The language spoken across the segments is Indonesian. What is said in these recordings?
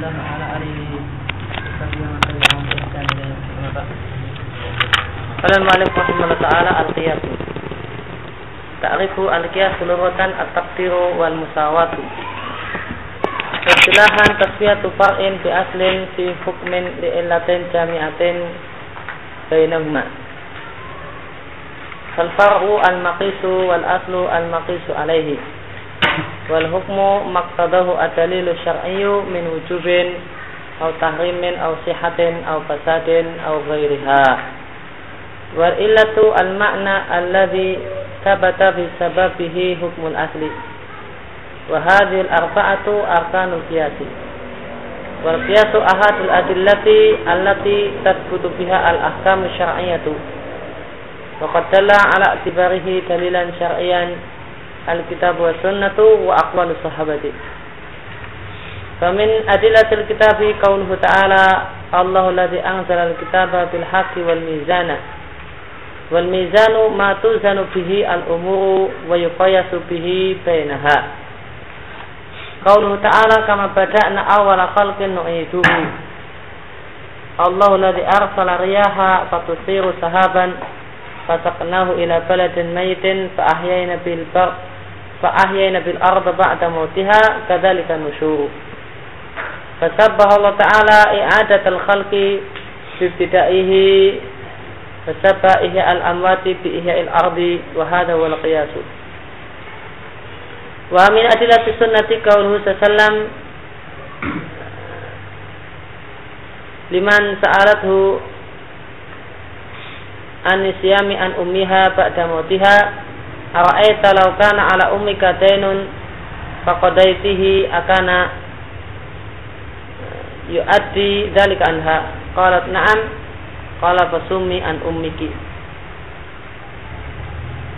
الله وعلى آله وصحبه ومن تبعهم بإحسان إلى يوم الدين أما بعد قال المؤلف رحمه الله تعالى القياس تعرف القياس لغة التقدير والمساواة Istilahan tasfiyatu far'in bi aslin fi hukmin li illatin jami'atin bainahuma. Fal far'u al maqisu wal aslu al maqisu alaihi. والحكم ما اقتضاه الدليل الشرعي من وجوب أو تحريم أو صحة أو فساد أو غيرها. والإلة المعنى الذي ثبت بسببه حكم الأصل. وهذه الأربعة أركان القياس. والقياس أحد الأدلة التي تثبت بها الأحكام الشرعية. وقد دل على اعتباره دليلا شرعيا. الكتاب والسنة وأقوال الصحابة فمن أدلة الكتاب قوله تعالى الله الذي أنزل الكتاب بالحق والميزان والميزان ما توزن به الأمور ويقيس به بينها قوله تعالى كما بدأنا أول خلق نعيده الله الذي أرسل رياحا فتصير سهابا فسقناه إلى بلد ميت فأحيينا بالبرد فأحيينا بالأرض بعد موتها كذلك النشور. فسبح الله تعالى إعادة الخلق في ابتدائه فسبح إحياء الأموات إحياء الأرض وهذا هو القياس. ومن أدلة السنة قوله صلى الله عليه وسلم لمن سألته عن صيام عن أمها بعد موتها ara'aita law kana ala ummika dainun faqadaitihi akana yu'addi dzalika anha. Qalat na'am. Qala fasummi an ummiki.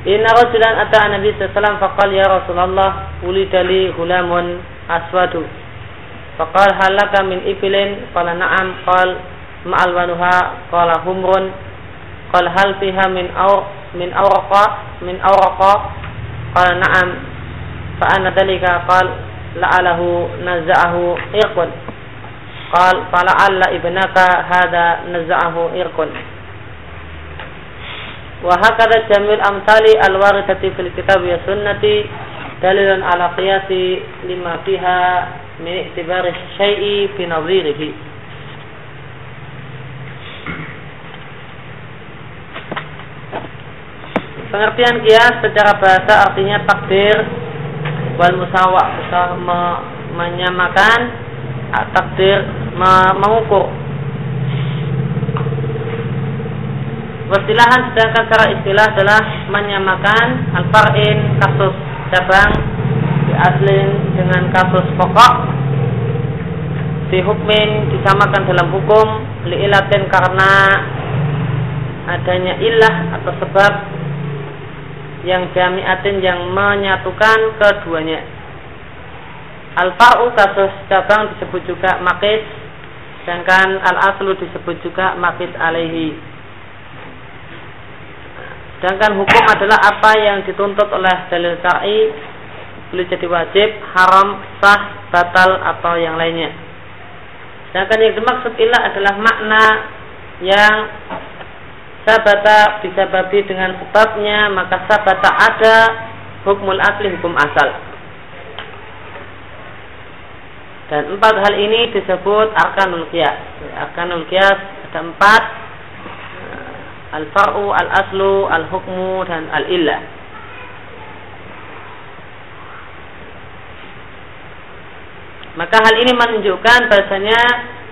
Inna rajulan ata Nabi sallallahu faqal ya Rasulullah ulida li hulamun aswadu. Faqal halaka min ibilin qala na'am. Qal ma'al wanuha. Qala humrun. Qal hal fiha min aw min awraqa min awraqa qala na'am fa anna dalika qal la'alahu naza'ahu irqun qal fala'alla ibnaka hada naza'ahu irqun wa hakadha jamil amsali al-waridati fil kitab wa sunnati dalilun ala qiyasi lima fiha min i'tibari Pengertian kias secara bahasa artinya takdir wal musawah me menyamakan takdir me mengukur. Istilahan sedangkan secara istilah adalah menyamakan al-far'in kasus cabang di aslin dengan kasus pokok di hukmin disamakan dalam hukum li'ilatin karena adanya ilah atau sebab yang jami'atin yang menyatukan keduanya al-far'u kasus cabang disebut juga makis sedangkan al-aslu disebut juga makis alaihi Sedangkan hukum adalah apa yang dituntut oleh dalil syar'i boleh jadi wajib, haram, sah, batal atau yang lainnya. Sedangkan yang dimaksud ilah adalah makna yang sabata bisa babi dengan sebabnya maka sabata ada hukumul asli hukum asal. Dan empat hal ini disebut arkanul qiyas. Arkanul qiyas ada empat al-far'u, al-aslu, al-hukmu dan al-illah. Maka hal ini menunjukkan bahasanya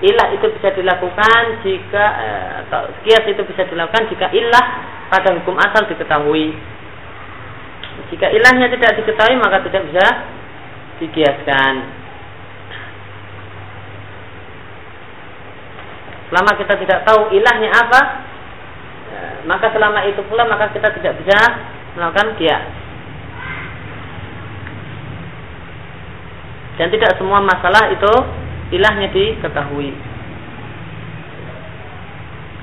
ilah itu bisa dilakukan jika eh, atau kias itu bisa dilakukan jika ilah pada hukum asal diketahui. Jika ilahnya tidak diketahui maka tidak bisa dikiaskan. Selama kita tidak tahu ilahnya apa, maka selama itu pula maka kita tidak bisa melakukan kias. Dan tidak semua masalah itu ilahnya diketahui.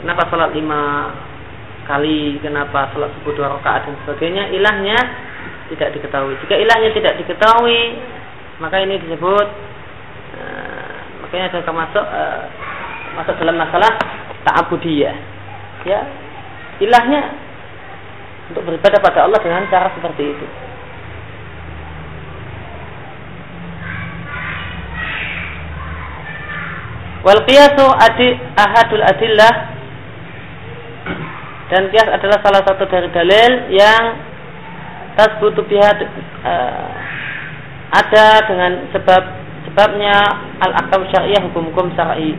Kenapa sholat lima kali, kenapa sholat subuh dua rakaat dan sebagainya, ilahnya tidak diketahui. Jika ilahnya tidak diketahui, maka ini disebut uh, makanya ada termasuk uh, masuk dalam masalah ta'abudiyah ya ilahnya untuk beribadah pada Allah dengan cara seperti itu Wal qiyasu adi ahadul adillah dan kias adalah salah satu dari dalil yang tasbutu biha uh, ada dengan sebab sebabnya al akam syariah hukum-hukum syar'i.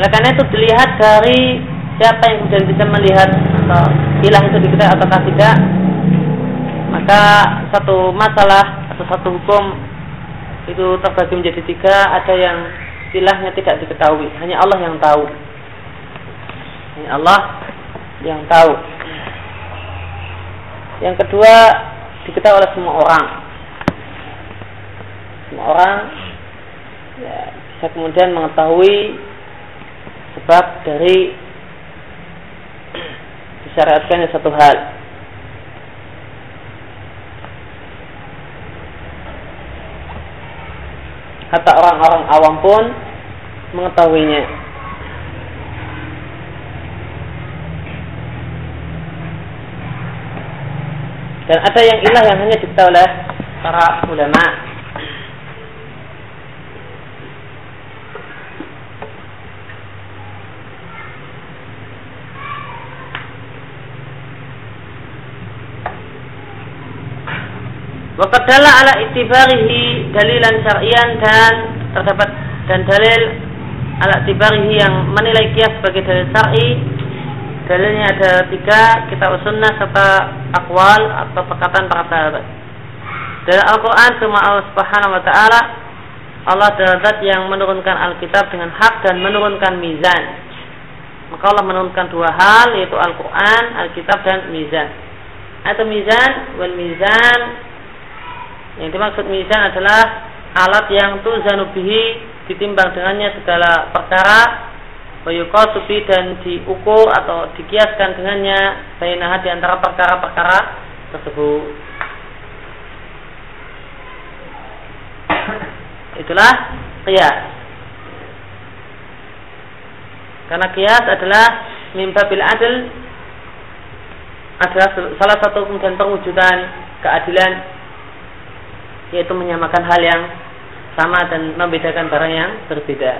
Oleh karena itu dilihat dari siapa yang kemudian bisa melihat atau ilah itu diketahui ataukah tidak maka satu masalah atau satu hukum itu terbagi menjadi tiga ada yang istilahnya tidak diketahui. Hanya Allah yang tahu. Hanya Allah yang tahu. Yang kedua diketahui oleh semua orang. Semua orang ya, bisa kemudian mengetahui sebab dari disyariatkannya satu hal Hatta orang-orang awam pun mengetahuinya. Dan ada yang ilah yang hanya diketahui oleh para ulama Wakadala ala itibarihi dalilan syar'ian dan terdapat dan dalil ala itibarihi yang menilai kias sebagai dalil syar'i. Dalilnya ada tiga kitab sunnah serta akwal atau perkataan para sahabat. Dalam Al-Quran semua Allah subhanahu wa ta'ala Allah adalah yang menurunkan Alkitab dengan hak dan menurunkan mizan. Maka Allah menurunkan dua hal yaitu Al-Quran, Alkitab dan mizan. Atau mizan wal mizan yang dimaksud mizan adalah alat yang tu zanubihi ditimbang dengannya segala perkara wayukosubi dan diukur atau dikiaskan dengannya bainaha di antara perkara-perkara tersebut. Itulah kias. Karena kias adalah mimba bil adil adalah salah satu kemudian perwujudan keadilan yaitu menyamakan hal yang sama dan membedakan barang yang berbeda.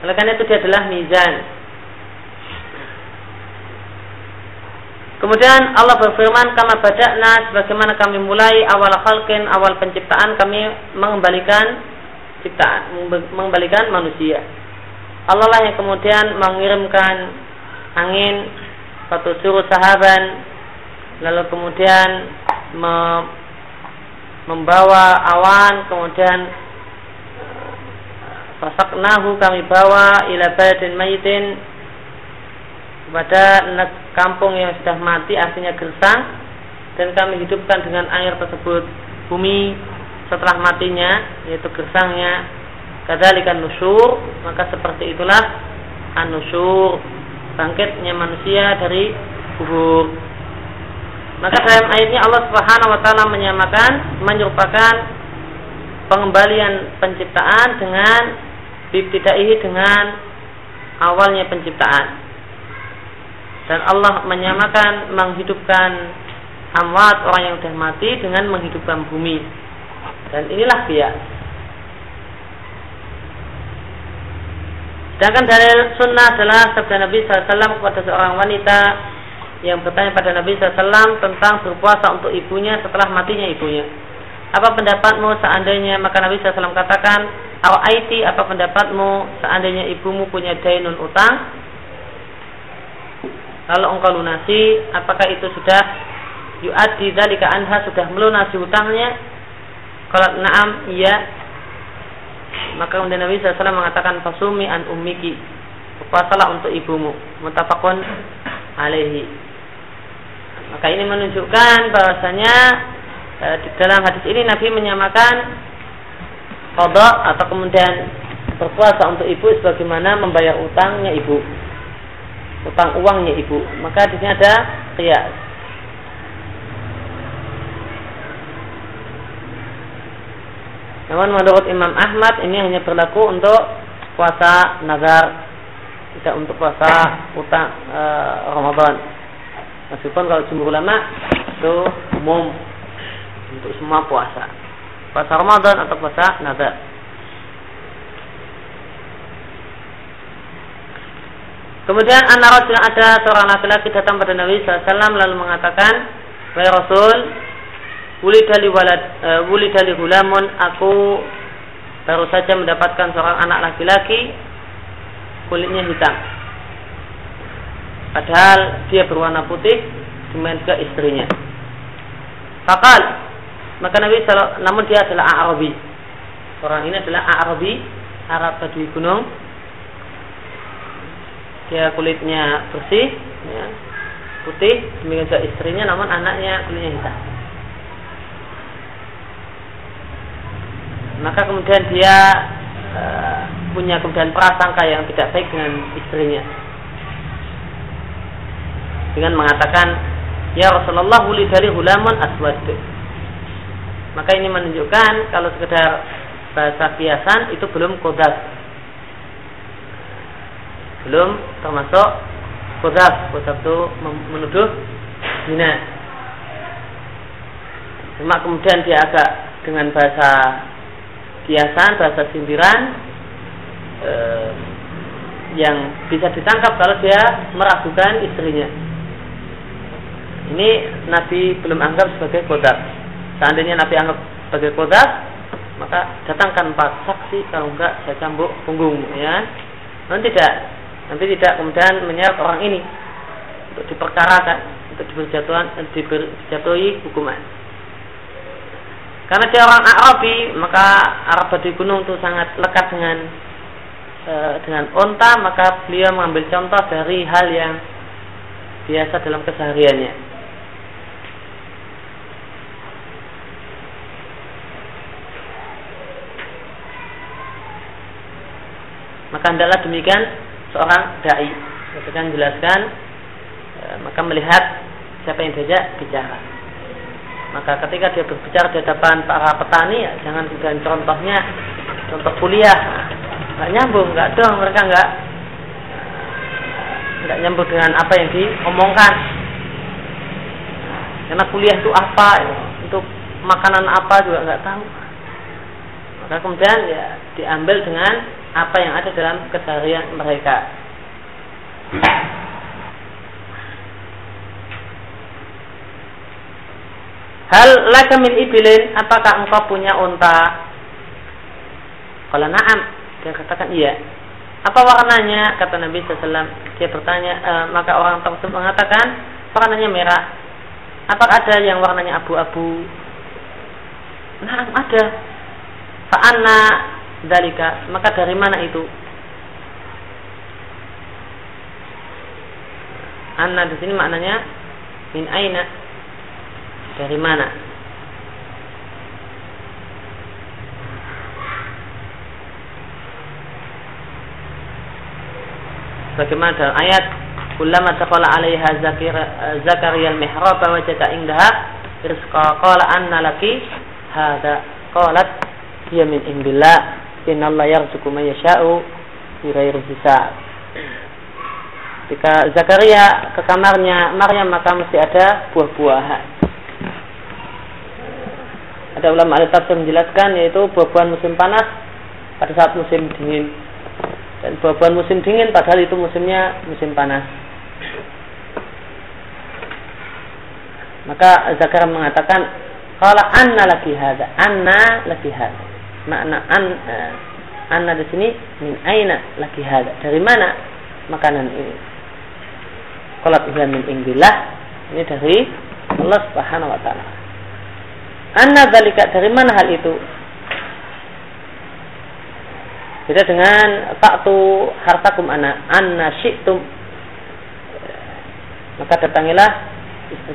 Oleh karena itu dia adalah mizan. Kemudian Allah berfirman, "Kama bada'na sebagaimana kami mulai awal khalqin, awal penciptaan kami mengembalikan ciptaan, mengembalikan manusia." Allah lah yang kemudian mengirimkan angin, suatu suruh sahaban, lalu kemudian me, membawa awan kemudian fasaknahu kami bawa ila baladin mayitin kepada kampung yang sudah mati artinya gersang dan kami hidupkan dengan air tersebut bumi setelah matinya yaitu gersangnya. Kadzalikan nusur maka seperti itulah an-nusyur bangkitnya manusia dari kubur maka dalam ayatnya Allah Subhanahu wa taala menyamakan menyerupakan pengembalian penciptaan dengan bibtidaihi dengan awalnya penciptaan. Dan Allah menyamakan menghidupkan amwat orang yang sudah mati dengan menghidupkan bumi. Dan inilah dia. Sedangkan dalil sunnah adalah sabda Nabi SAW kepada seorang wanita yang bertanya pada Nabi SAW tentang berpuasa untuk ibunya setelah matinya ibunya. Apa pendapatmu seandainya maka Nabi SAW katakan, Aw aiti apa pendapatmu seandainya ibumu punya dainun utang? Kalau engkau lunasi, apakah itu sudah yu'addi dalika anha sudah melunasi utangnya? Kalau naam, iya. Maka kemudian Nabi SAW mengatakan fasumi an ummiki. Berpuasalah untuk ibumu. Mutafakun alaihi. Maka ini menunjukkan bahwasanya e, di dalam hadis ini Nabi menyamakan kodok atau kemudian berpuasa untuk ibu sebagaimana membayar utangnya ibu, utang uangnya ibu. Maka di sini ada kias. Namun menurut Imam Ahmad ini hanya berlaku untuk puasa nazar, tidak untuk puasa utang e, Ramadan. Meskipun kalau jumhur ulama itu umum untuk semua puasa. Puasa Ramadan atau puasa nazar. Kemudian anak Rasul ada seorang laki-laki datang pada Nabi SAW lalu mengatakan, Wahai Rasul, Wulidali walad uh, gulamun aku baru saja mendapatkan seorang anak laki-laki kulitnya hitam. Padahal dia berwarna putih demikian juga istrinya. Fakal maka Nabi namun dia adalah Arabi. Orang ini adalah Arabi, Arab Badui Gunung. Dia kulitnya bersih, ya, putih, demikian juga istrinya, namun anaknya kulitnya hitam. maka kemudian dia e, punya kemudian prasangka yang tidak baik dengan istrinya dengan mengatakan ya Rasulullah huli dari hulamun aswad. Maka ini menunjukkan kalau sekedar bahasa kiasan itu belum kodas. Belum termasuk kodas. Kodas itu menuduh zina. Cuma kemudian dia agak dengan bahasa kiasan bahasa sindiran eh, yang bisa ditangkap kalau dia meragukan istrinya. Ini Nabi belum anggap sebagai kodak. Seandainya Nabi anggap sebagai kodak, maka datangkan empat saksi kalau enggak saya cambuk punggung ya. Nanti tidak, nanti tidak kemudian menyeret orang ini untuk diperkarakan, untuk diberjatuhan, dijatuhi hukuman. Karena dia orang Arabi, maka Arab di gunung itu sangat lekat dengan e, dengan onta, maka beliau mengambil contoh dari hal yang biasa dalam kesehariannya. Maka hendaklah demikian seorang dai. Ketika menjelaskan, e, maka melihat siapa yang diajak bicara. Maka ketika dia berbicara di hadapan para petani, ya, jangan kemudian contohnya contoh kuliah, nggak nyambung, nggak dong mereka nggak nggak nyambung dengan apa yang diomongkan. Karena kuliah itu apa, ya, untuk makanan apa juga nggak tahu. Maka kemudian ya diambil dengan apa yang ada dalam keseharian mereka. Hal laka min ibilin, apakah engkau punya unta? Kalau na'am, dia katakan iya. Apa warnanya? Kata Nabi SAW. Dia bertanya, e, maka orang tersebut mengatakan warnanya merah. Apakah ada yang warnanya abu-abu? Nah, ada. Fa'anna dalika. Maka dari mana itu? Anna di sini maknanya min aina dari mana? Bagaimana dalam ayat Kullama taqala 'alaiha Zakaria al-mihrab wajada indaha rizqa qala anna laki hadha qalat hiya min indillah innallaha yarzuqu man yasha'u bighairi hisab. Ketika Zakaria ke kamarnya Maryam maka mesti ada buah-buahan. Ada ulama ahli tafsir menjelaskan yaitu buah-buahan musim panas pada saat musim dingin. Dan buah-buahan musim dingin padahal itu musimnya musim panas. Maka Zakar mengatakan kalau anna lagi hada anna lagi hada makna an uh, anna di sini min aina lagi hada. Dari mana makanan ini? Kalau min indillah. Ini dari Allah Subhanahu wa taala. Anna dalika dari mana hal itu? Beda dengan faktu hartakum ana anna syi'tum. Maka datangilah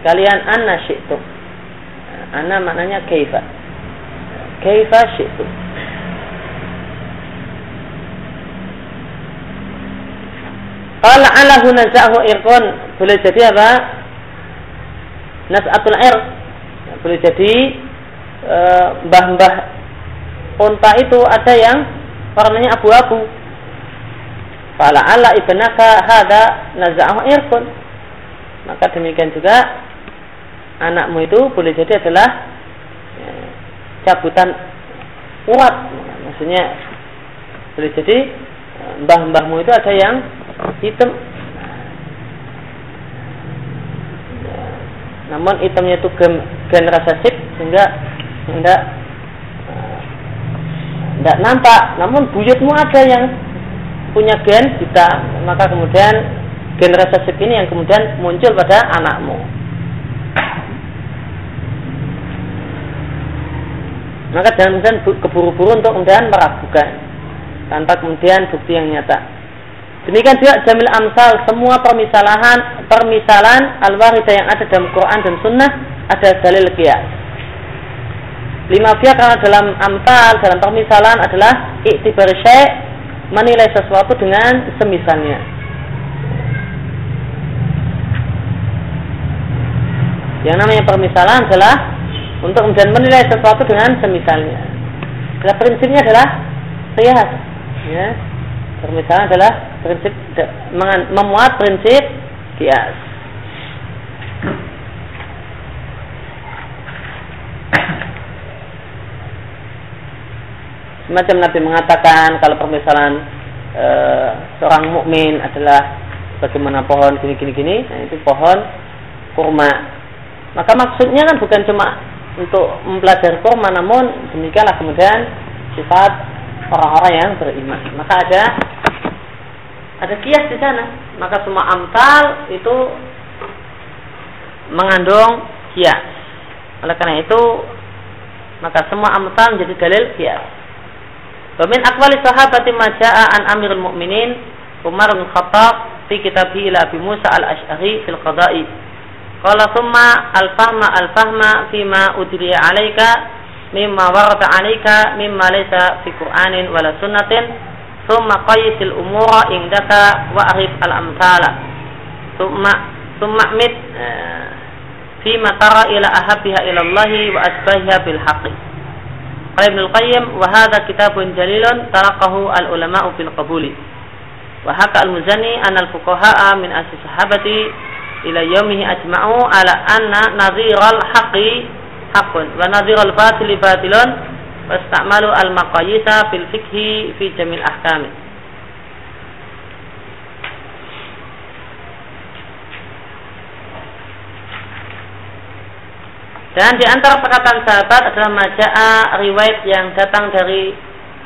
kalian anna syi'tum. Anna maknanya kaifa kaifa syi'tum Qala ala hunazahu irqon boleh jadi apa? Nas'atul irq boleh jadi Eh, mbah-mbah unta itu ada yang warnanya abu-abu. Fala ala ibnaka hada naza'ahu irkun. Maka demikian juga anakmu itu boleh jadi adalah cabutan urat. Maksudnya boleh jadi mbah-mbahmu itu ada yang hitam. Namun hitamnya itu gen, gen sip sehingga tidak tidak nampak. Namun buyutmu ada yang punya gen hitam, maka kemudian gen sip ini yang kemudian muncul pada anakmu. Maka jangan kemudian keburu-buru untuk kemudian meragukan tanpa kemudian bukti yang nyata. Demikian juga jamil amsal semua permisalan permisalan al yang ada dalam Quran dan Sunnah ada dalil kias. Lima pihak karena dalam amsal dalam permisalan adalah iktibar syai' menilai sesuatu dengan semisalnya. Yang namanya permisalan adalah untuk kemudian menilai sesuatu dengan semisalnya. Karena prinsipnya adalah kias ya. Permisalan adalah prinsip memuat prinsip kias. Semacam Nabi mengatakan kalau permisalan e, seorang mukmin adalah bagaimana pohon gini gini gini nah itu pohon kurma. Maka maksudnya kan bukan cuma untuk mempelajari kurma namun demikianlah kemudian sifat orang-orang yang beriman. Maka ada ada kias di sana. Maka semua amtal itu mengandung kias. Oleh karena itu maka semua amtal menjadi dalil kias. Wamin akwali sahabati maja'a an amirul mu'minin Umar bin Khattab fi kitabhi ila Abi al-Ash'ari fil qada'i. Qala thumma al-fahma al-fahma fima udriya alaika mimma warada alaika mimma laysa fi Qur'anin wala sunnatin thumma qayisil umura indaka wa arif al amthala thumma thumma mit ma tara ila ahabbiha ila Allah wa asbahiha bil haqqi Qala Al-Qayyim wa hadha kitabun jalilun talaqahu al-ulama'u fil qabuli wa haka al-Muzani an al-fuqaha'a min asli sahabati ila yaumihi ajma'u ala anna nadhiral haqqi hakun wa nadhirul batili batilun wasta'malu al maqayisa fil fikhi fi jamil ahkam. Dan di antara perkataan sahabat adalah maja'a riwayat yang datang dari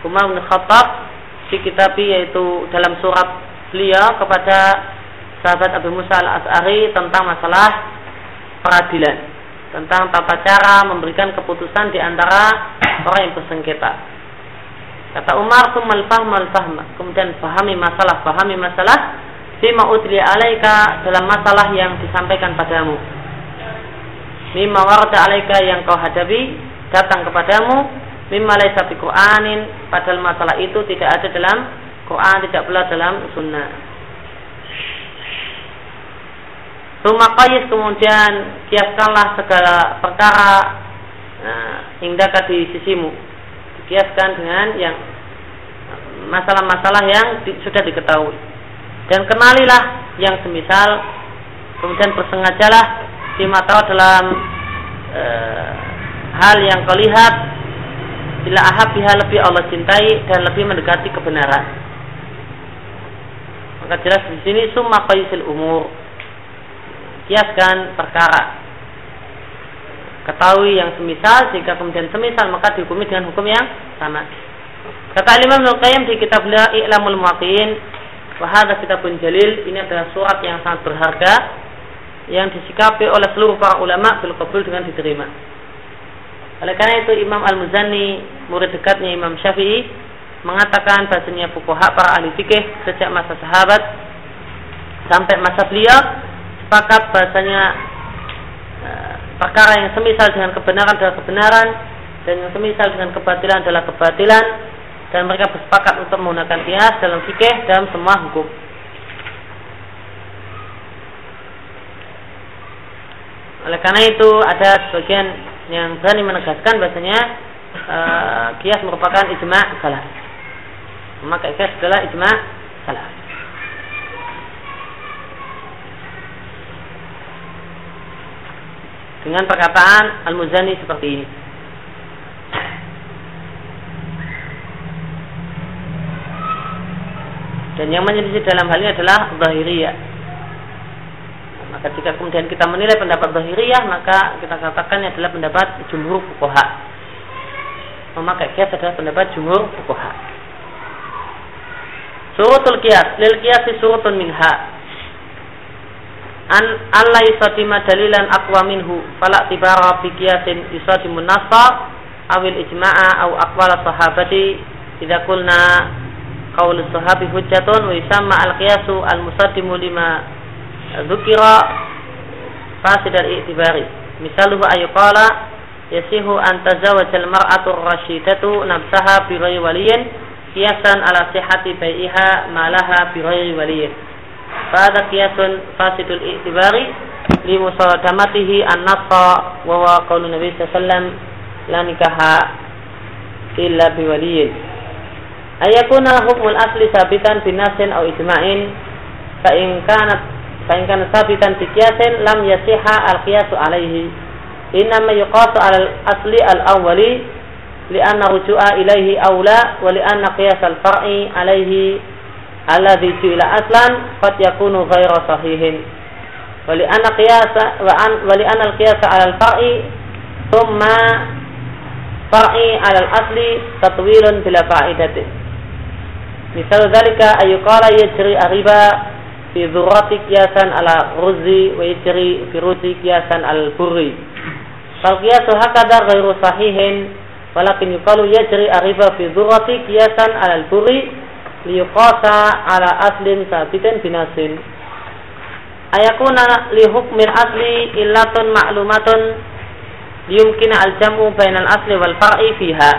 Umar bin Khattab di kitab yaitu dalam surat beliau kepada sahabat Abu Musa al-As'ari tentang masalah peradilan tentang tata cara memberikan keputusan di antara orang yang bersengketa. Kata Umar, "Tsummal fahmal fahma." Kemudian pahami masalah, pahami masalah fima utli alaika dalam masalah yang disampaikan padamu. Mimma warada alaika yang kau hadapi datang kepadamu mimma laisa Qur'anin padahal masalah itu tidak ada dalam Quran, tidak pula dalam sunnah. Rumah qais kemudian kiaskanlah segala perkara nah, indaka di sisimu. Dikiaskan dengan yang masalah-masalah yang di, sudah diketahui. Dan kenalilah yang semisal kemudian bersengajalah di mata dalam e, hal yang kau lihat bila ahabiha lebih Allah cintai dan lebih mendekati kebenaran. Maka jelas di sini summa qaisil umur kiaskan perkara. Ketahui yang semisal jika kemudian semisal maka dihukumi dengan hukum yang sama. Kata Imam Ibnu Qayyim di kitab beliau I'lamul Muwaqqi'in wa hadza kitabun jalil ini adalah surat yang sangat berharga yang disikapi oleh seluruh para ulama bil dengan diterima. Oleh karena itu Imam Al-Muzani murid dekatnya Imam Syafi'i mengatakan bahasanya fuqaha para ahli fikih sejak masa sahabat sampai masa beliau sepakat bahasanya uh, perkara yang semisal dengan kebenaran adalah kebenaran dan yang semisal dengan kebatilan adalah kebatilan dan mereka bersepakat untuk menggunakan kias dalam fikih dalam semua hukum. Oleh karena itu ada sebagian yang berani menegaskan bahasanya uh, kias merupakan ijma salah. Memakai kias adalah ijma salah. Dengan perkataan Al-Muzani seperti ini. Dan yang menyelisih dalam hal ini adalah Zahiriyah. Maka jika kemudian kita menilai pendapat Zahiriyah, maka kita katakan adalah pendapat jumhur fukoha. Memakai kias adalah pendapat jumhur fukoha. Surutul kias, lil kiasi surutun minha. An Allah yusadima dalilan aqwa minhu fala tibara bi kiasin yusadimun nasa awil ijma'a aw aqwala sahabati. Idza qulna qaul sahabi hujjatun wa yusamma al-qiyasu al-musaddimu lima dzukira fasid al-i'tibari. Misaluhu ayqala yasihu an tazawwaj al-mar'atu ar-rashidatu nafsaha bi ghayri waliyin qiyasan ala sihhati bai'iha ma laha bi ghayri waliyin fahadha qiyasun fasidul i'tibari li musadamatihi an-nassa wa wa qaulun nabi alaihi wasallam la nikaha illa bi waliyin ayakuna hukmul asli sabitan binasin au ijma'in fa in kanat fa in kana sabitan bi qiyasin lam yasiha al qiyasu alaihi. Innama yuqasu al asli al awwali li'anna alladhi ju'ila aslan qad yakunu ghaira sahihin wa li'anna qiyasa wa an wa li'anna al qiyasa ala al far'i thumma far'i ala al asli tatwilun bila fa'idatin Misal dalika ayuqala yajri ariba fi dzurrati qiyasan ala ruzi wa yajri fi ruzi qiyasan al burri. Fal qiyasu hakada ghairu sahihin walakin yuqalu yajri ariba fi dzurrati qiyasan ala al burri liyuqasa ala aslin sabitin binasin. Ayakuna li hukmil asli illatun ma'lumatun yumkina al jam'u bainal asli wal far'i fiha.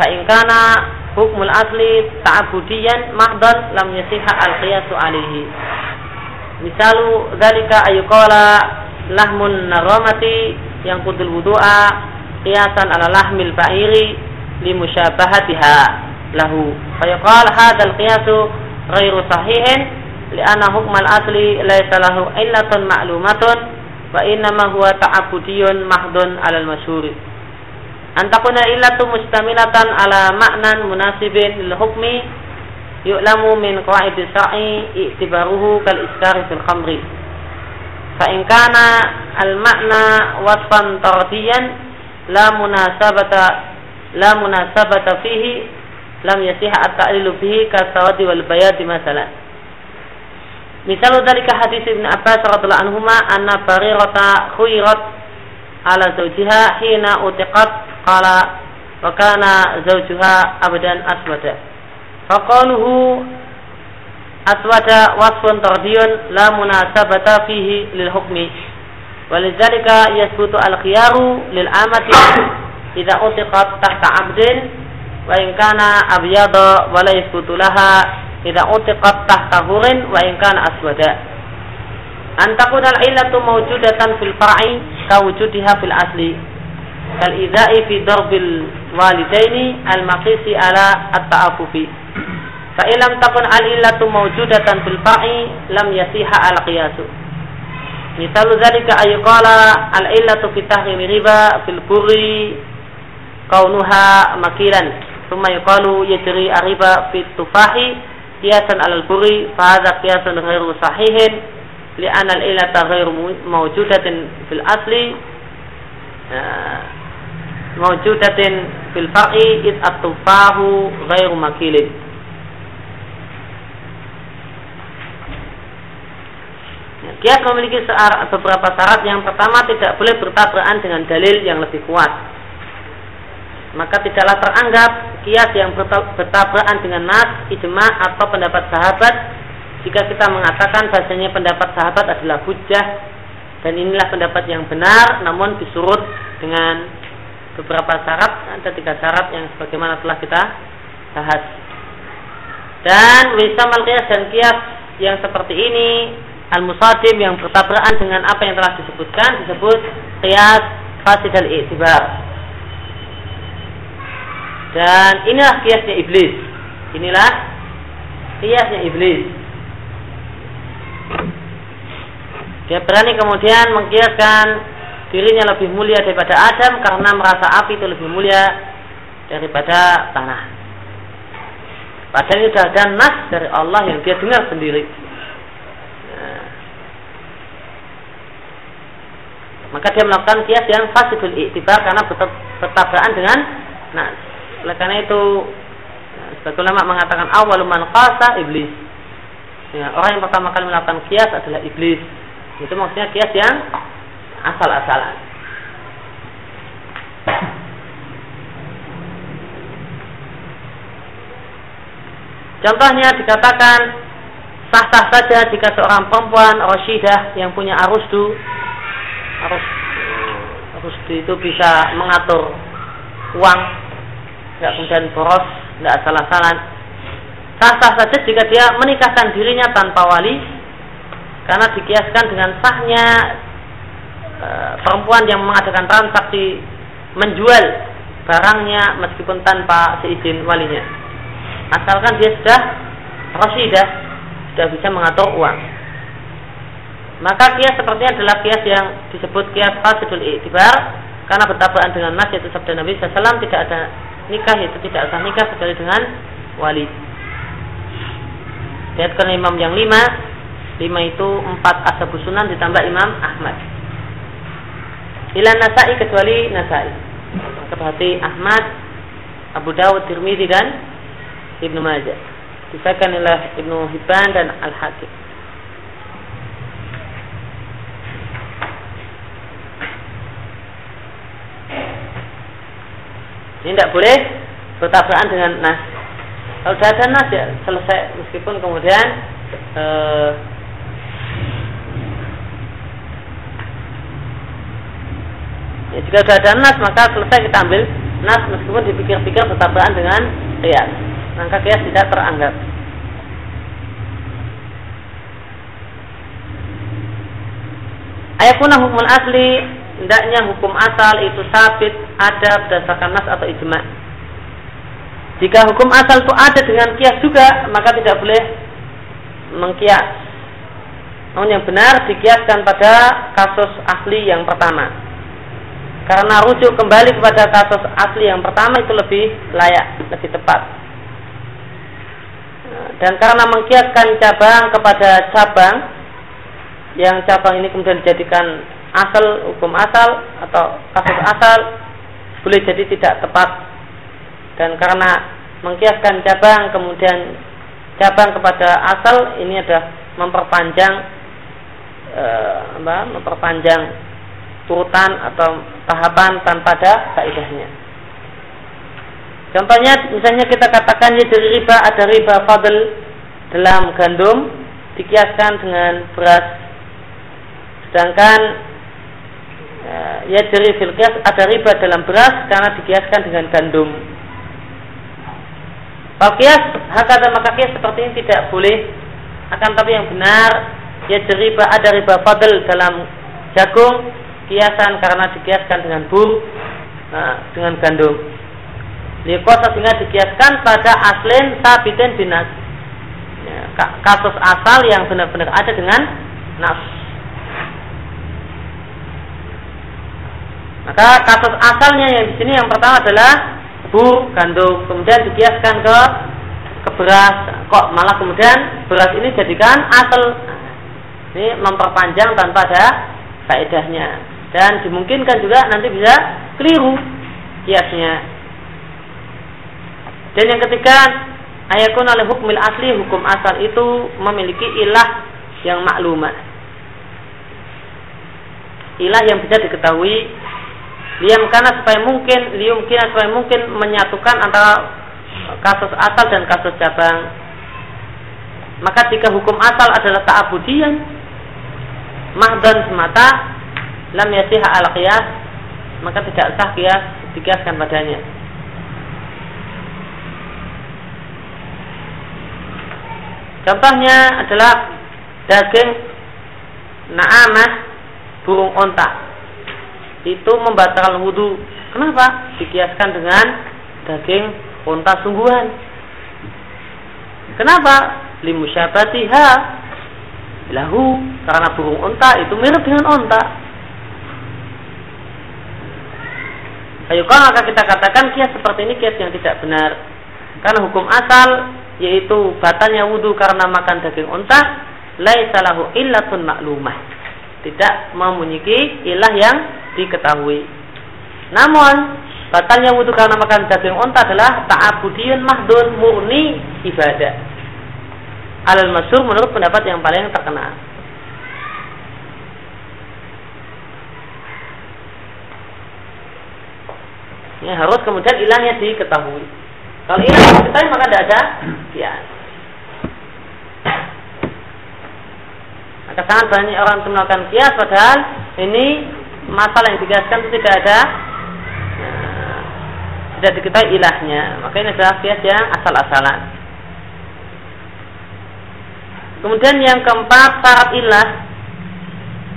Fa in kana hukmul asli ta'abudiyan mahdan lam yasiha al-qiyasu alihi misalu dzalika ayuqala lahmun naramati yang kudul wudu'a qiyasan ala lahmil ba'iri li musyabahatiha lahu. Fayaqal hadzal qiyasu ghairu sahihin li'anna hukmal asli laysa lahu illatun ma'lumatun wa innama huwa ta'abudiyun mahdun alal masyhuri antakuna illatu mustamilatan ala maknan munasibin lil hukmi yu'lamu min qawaid syar'i i'tibaruhu kal iskari fil khamri. Fa in kana al makna wasfan tardiyan la munasabata la munasabata fihi lam yasiha at-ta'lilu fihi ka sawadi wal bayadi masalan. Misal dari hadis Ibn Abbas radhiyallahu anhuma anna barirata khuirat ala zawjiha hina utiqat qala wa kana zawjuha abdan aswada. Faqaluhu aswada wasfun tardiyun la munasabata fihi lil hukmi. Walidzalika yasbutu al khiyaru lil amati idza utiqat tahta abdin wa in kana abyada wa la yasbutu laha idza utiqat tahta hurin wa in kana aswada. An takuna al illatu mawjudatan fil far'i ka wujudiha fil asli. Kal idai fi darbil walidaini al maqisi ala at-ta'affufi. Fa ilam takun al illatu mawjudatan fil fa'i lam yasiha al qiyasu Misalu dzalika ayqala al illatu fi tahrimi riba fil burri kaunuha makilan thumma yuqalu yajri ariba fi tufahi qiyasan al burri fa hadha qiyasun ghairu sahihin li'anna al illata ghairu mawjudatin fil asli mawjudatin fil far'i id at-tufahu ghairu makilin Kias memiliki beberapa syarat yang pertama tidak boleh bertabrakan dengan dalil yang lebih kuat. Maka tidaklah teranggap kias yang bertabrakan dengan nas, ijma atau pendapat sahabat jika kita mengatakan bahasanya pendapat sahabat adalah hujah dan inilah pendapat yang benar namun disurut dengan beberapa syarat ada tiga syarat yang sebagaimana telah kita bahas. Dan wisamal kias dan kias yang seperti ini al musadim yang bertabrakan dengan apa yang telah disebutkan disebut kias fasid al i'tibar Dan inilah kiasnya iblis. Inilah kiasnya iblis. Dia berani kemudian mengkiaskan dirinya lebih mulia daripada Adam karena merasa api itu lebih mulia daripada tanah. Padahal itu ada nas dari Allah yang dia dengar sendiri. Maka dia melakukan kias yang fasidul iktibar karena bertabrakan dengan nas. Oleh karena itu sebagai ulama mengatakan awal man qasa iblis. Ya, orang yang pertama kali melakukan kias adalah iblis. Itu maksudnya kias yang asal-asalan. Contohnya dikatakan sah-sah saja jika seorang perempuan Roshidah yang punya arusdu arus arusdu itu bisa mengatur uang tidak kemudian boros tidak asal-asalan sah-sah saja jika dia menikahkan dirinya tanpa wali karena dikiaskan dengan sahnya e, perempuan yang mengadakan transaksi menjual barangnya meskipun tanpa seizin walinya. Asalkan dia sudah rasidah sudah bisa mengatur uang. Maka kias sepertinya adalah kias yang disebut kias fasidul iktibar karena bertabakan dengan nas yaitu sabda Nabi SAW tidak ada nikah itu tidak sah nikah kecuali dengan wali. Lihat Imam yang lima. Lima itu empat ashabus sunan ditambah Imam Ahmad. Ilan Nasai kecuali Nasai. Berarti Ahmad Abu Dawud Tirmidzi dan Ibnu Majah. Disahkan oleh Ibnu Hibban dan Al ini tidak boleh bertabrakan dengan nas kalau sudah ada nas ya selesai meskipun kemudian eh, Ya, jika sudah ada nas maka selesai kita ambil nas meskipun dipikir-pikir bertabrakan dengan kias. Maka kias tidak teranggap. Ayakuna hukum asli hendaknya hukum asal itu sabit ada berdasarkan nas atau ijma. Jika hukum asal itu ada dengan kias juga maka tidak boleh mengkias. Namun yang benar dikiaskan pada kasus asli yang pertama karena rujuk kembali kepada kasus asli yang pertama itu lebih layak, lebih tepat. Dan karena mengkiaskan cabang kepada cabang, yang cabang ini kemudian dijadikan asal, hukum asal atau kasus asal, boleh jadi tidak tepat. Dan karena mengkiaskan cabang kemudian cabang kepada asal ini adalah memperpanjang eh, apa, memperpanjang urutan atau tahapan tanpa ada kaidahnya. Contohnya misalnya kita katakan ya dari riba ada riba fadl dalam gandum dikiaskan dengan beras. Sedangkan ya dari filkias ada riba dalam beras karena dikiaskan dengan gandum. Kalau kias hakata maka kias seperti ini tidak boleh akan tapi yang benar ya riba ada riba fadl dalam jagung kiasan karena dikiaskan dengan bur nah, dengan gandum. Likosa sehingga dikiaskan pada aslin sabitin binas. Ya, kasus asal yang benar-benar ada dengan nas. Maka kasus asalnya yang di sini yang pertama adalah bur gandum, kemudian dikiaskan ke ke beras. Kok malah kemudian beras ini jadikan asal? Ini memperpanjang tanpa ada faedahnya dan dimungkinkan juga nanti bisa keliru kiasnya. Dan yang ketiga, ayakun oleh hukum asli, hukum asal itu memiliki ilah yang maklumah. Ilah yang bisa diketahui liam karena supaya mungkin lium kina supaya mungkin menyatukan antara kasus asal dan kasus cabang. Maka jika hukum asal adalah ta'abudian, mahdan semata, lam yasiha al qiyas maka tidak sah kias dikiaskan padanya contohnya adalah daging naamah burung onta itu membatalkan wudhu kenapa dikiaskan dengan daging unta sungguhan. Kenapa? Limusyabatiha lahu karena burung unta itu mirip dengan unta. Ayo kalau maka kita katakan kias seperti ini kias yang tidak benar. Karena hukum asal yaitu batalnya wudhu karena makan daging unta, laisalahu illatun maklumah. Tidak memiliki ilah yang diketahui. Namun batalnya wudhu karena makan daging unta adalah ta'abudiyun mahdun murni ibadah. Alal masyur menurut pendapat yang paling terkenal. Ya, harus kemudian ilahnya diketahui. Kalau ilah diketahui maka tidak ada kias. Maka sangat banyak orang melakukan kias padahal ini masalah yang dikiaskan itu tidak ada tidak diketahui ilahnya. Maka ini adalah kias yang asal-asalan. Kemudian yang keempat syarat ilah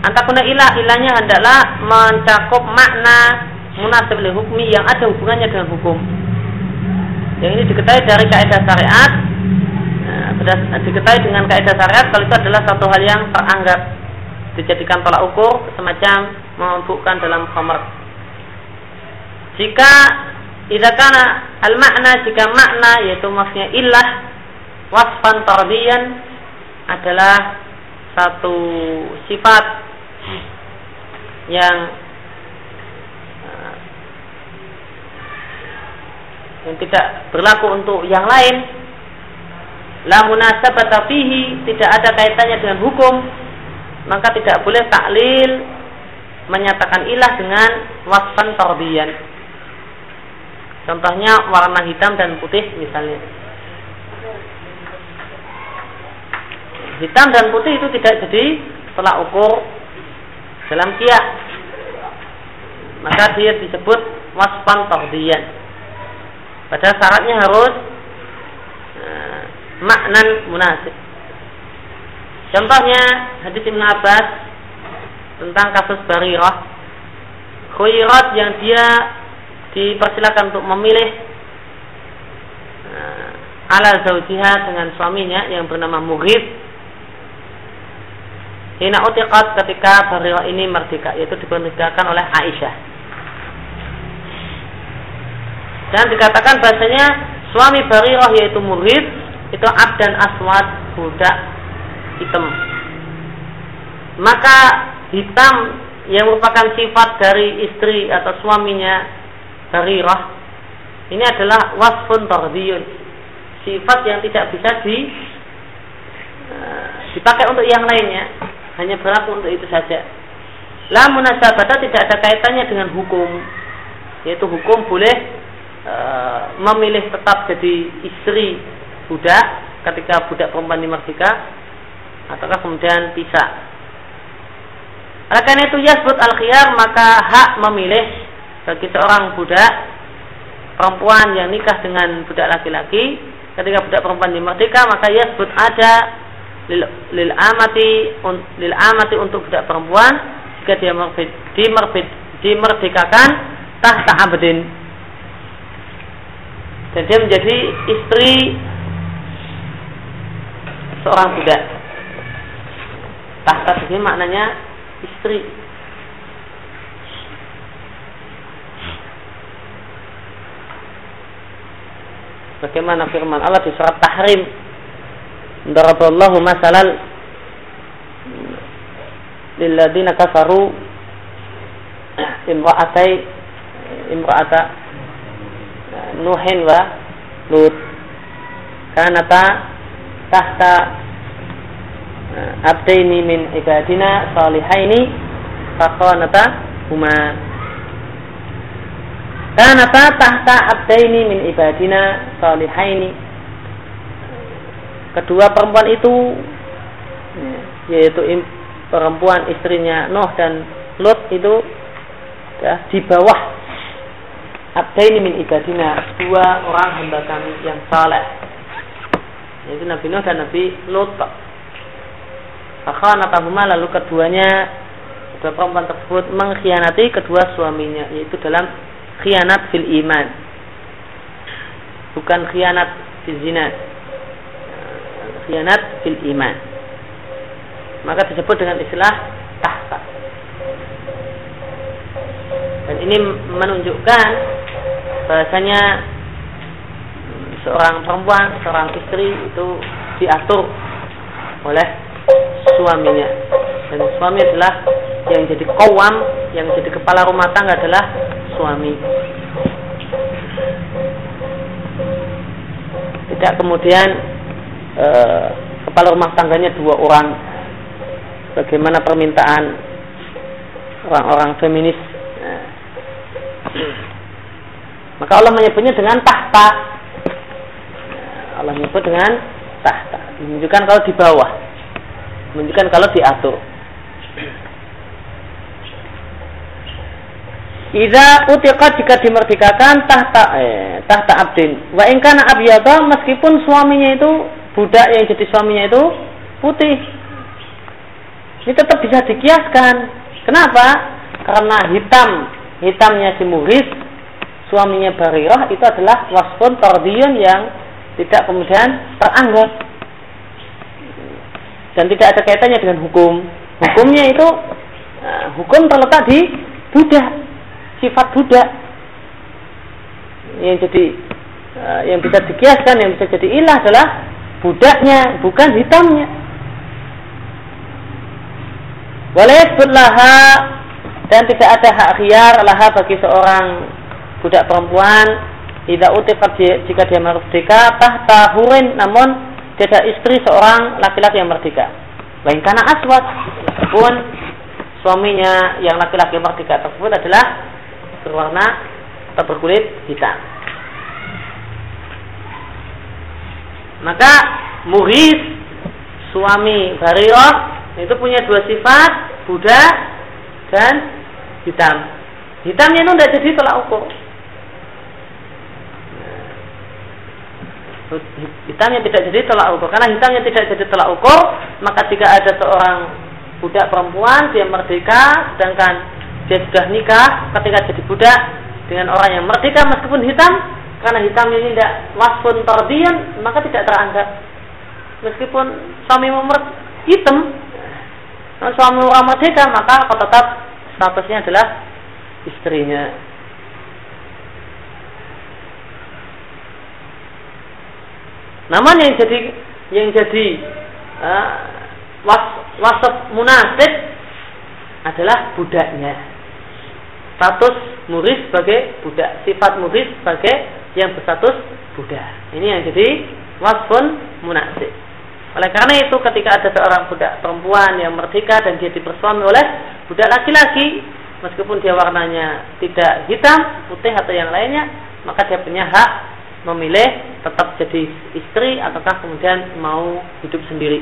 Antakuna ilah ilahnya hendaklah mencakup makna munasib hukmi yang ada hubungannya dengan hukum. Yang ini diketahui dari kaidah syariat, nah, diketahui dengan kaidah syariat kalau itu adalah satu hal yang teranggap dijadikan tolak ukur semacam memabukkan dalam khamar. Jika tidak karena al makna jika makna yaitu maksudnya ilah wasfan tarbiyan adalah satu sifat yang yang tidak berlaku untuk yang lain la munasabata fihi tidak ada kaitannya dengan hukum maka tidak boleh taklil menyatakan ilah dengan wasfan tarbiyan. Contohnya warna hitam dan putih misalnya. Hitam dan putih itu tidak jadi tolak ukur dalam kias maka dia disebut wasfan tarbiyan. Padahal syaratnya harus uh, maknan munasib. Contohnya hadis Ibn Abbas tentang kasus Barirah. Khuyrat yang dia dipersilakan untuk memilih uh, ala zaujiha dengan suaminya yang bernama Mughib Hina utiqat ketika Barirah ini merdeka yaitu dimerdekakan oleh Aisyah dan dikatakan bahasanya suami Barirah yaitu murid itu abdan aswad budak hitam. Maka hitam yang merupakan sifat dari istri atau suaminya Barirah ini adalah wasfun tardiyun sifat yang tidak bisa di uh, dipakai untuk yang lainnya hanya berlaku untuk itu saja la munasabata tidak ada kaitannya dengan hukum yaitu hukum boleh e, memilih tetap jadi istri budak ketika budak perempuan dimerdeka ataukah kemudian pisah. Oleh karena itu yasbut al khiyar maka hak memilih bagi seorang budak perempuan yang nikah dengan budak laki-laki. Ketika budak perempuan dimerdeka maka yasbut ada lil, lil amati un, lil amati untuk budak perempuan. Jika dia dimerbed, dimerdekakan tahta abdin. Dan dia menjadi istri seorang budak. Tahta sini maknanya istri. Bagaimana firman Allah di surat Tahrim? Daraballahu masalan lilladina kafaru imra'atai imra'ata Nuhin wa Lut kanata tahta abdaini min ibadina salihaini faqanata huma. Kanata tahta abdaini min ibadina salihaini. Kedua perempuan itu yaitu perempuan istrinya Nuh dan Lut itu ya, di bawah Abdaini min ibadina dua orang hamba kami yang saleh. Yaitu Nabi Nuh dan Nabi Lut Fakhanatahuma lalu keduanya kedua perempuan tersebut mengkhianati kedua suaminya yaitu dalam khianat fil iman. Bukan khianat fil zina. Khianat fil iman. Maka disebut dengan istilah tahta. Dan ini menunjukkan bahasanya seorang perempuan, seorang istri itu diatur oleh suaminya. Dan suami adalah yang jadi kawam yang jadi kepala rumah tangga adalah suami. Tidak kemudian e, kepala rumah tangganya dua orang. Bagaimana permintaan orang-orang feminis? Maka Allah menyebutnya dengan tahta. Allah menyebut dengan tahta. Menunjukkan kalau di bawah menunjukkan kalau diatur Iza utiqa jika dimerdekakan tahta eh, tahta abdin. Wa in kana abyada meskipun suaminya itu budak yang jadi suaminya itu putih. Ini tetap bisa dikiaskan. Kenapa? Karena hitam, hitamnya si muris, suaminya Barirah itu adalah wasfun tardiyun yang tidak kemudian teranggap dan tidak ada kaitannya dengan hukum. Hukumnya itu uh, hukum terletak di budak sifat budak. Yang jadi uh, yang bisa dikiaskan yang bisa jadi ilah adalah budaknya bukan hitamnya. Laha dan tidak ada hak khiar laha bagi seorang budak perempuan. Tidak utikat jika dia merdeka tahta hurin namun dia istri seorang laki-laki yang merdeka lain karena aswat meskipun suaminya yang laki-laki merdeka tersebut adalah berwarna atau berkulit hitam. Maka muhis suami Bariyah itu punya dua sifat budak dan hitam. Hitamnya itu tidak jadi tolak ukur. Hitamnya tidak jadi tolak ukur. Karena hitamnya tidak jadi tolak ukur maka jika ada seorang budak perempuan dia merdeka sedangkan dia sudah nikah ketika jadi budak dengan orang yang merdeka meskipun hitam karena hitam ini tidak wasfun tardian maka tidak teranggap. Meskipun suami memer hitam suami orang merdeka maka tetap statusnya adalah istrinya namun yang jadi yang jadi uh, was, wasap munasib adalah budaknya status murid sebagai budak, sifat murid sebagai yang berstatus budak. Ini yang jadi wasfun munasib. Oleh karena itu ketika ada seorang budak perempuan yang merdeka dan dia dipersuami oleh budak laki-laki, meskipun dia warnanya tidak hitam, putih atau yang lainnya, maka dia punya hak memilih tetap jadi istri ataukah kemudian mau hidup sendiri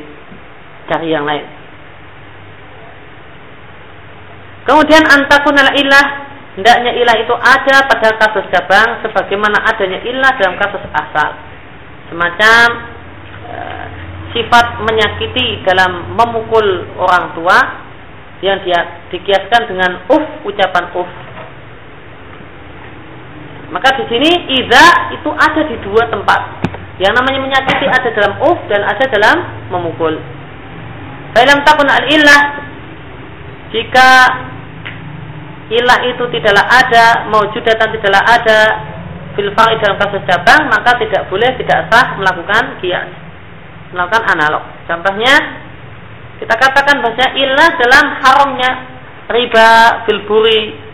cari yang lain. Kemudian antakun ilah hendaknya ilah itu ada pada kasus cabang sebagaimana adanya ilah dalam kasus asal semacam e, sifat menyakiti dalam memukul orang tua yang dia dikiaskan dengan uf ucapan uf maka di sini ida itu ada di dua tempat yang namanya menyakiti ada dalam uf dan ada dalam memukul dalam takun al ilah jika ilah itu tidaklah ada, maujudatan tidaklah ada fil dalam kasus cabang, maka tidak boleh tidak sah melakukan kias. Melakukan analog. Contohnya kita katakan bahwa ilah dalam haramnya riba filburi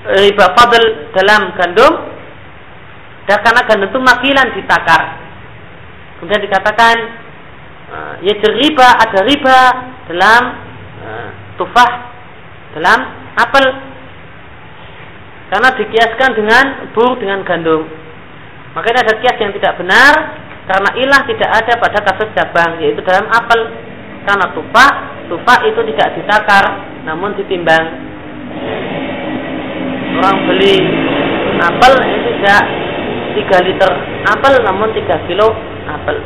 riba fadl dalam gandum dan karena gandum itu makilan ditakar. Kemudian dikatakan uh, ya riba ada riba dalam uh, tufah dalam apel. Karena dikiaskan dengan bur dengan gandum. Maka ini ada kias yang tidak benar karena ilah tidak ada pada kasus cabang yaitu dalam apel. Karena tupak tupak itu tidak ditakar namun ditimbang orang beli apel itu tidak 3 liter apel namun 3 kilo apel.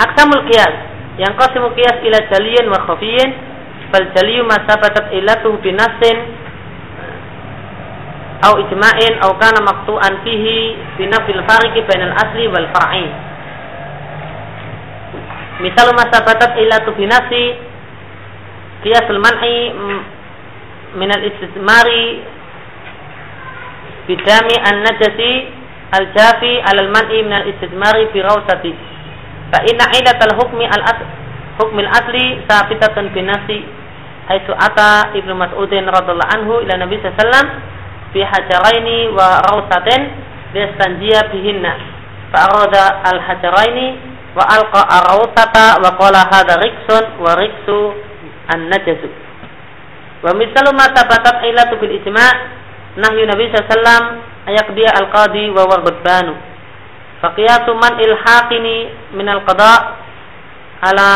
Aksamul kias yang qasimu kias ila jaliyin wa khafiyin fal jaliyu ma sabatat illatuhu binasin au ijma'in au kana maqtu'an fihi fi nafil fariqi bainal asli wal far'i. Misal ma sabatat illa tu binasi qiyasul man'i min al istismari bidami an najasi al jafi al man'i min al istismari fi rawsati fa inna ilatal hukmi al asli hukmil asli sabitatun binasi haitsu ata Ibnu Mas'udin radhiyallahu anhu ila Nabi sallallahu fi hajaraini wa rawsatin liyastanjiya bihinna fa arada al hajaraini wa alqa wa misalu ma tabatat ilatu bil ijma' nahyu Nabi sallallahu ayaqdiya al qadi wa wa ghadbanu fa qiyasu man ilhaqini min al qada ala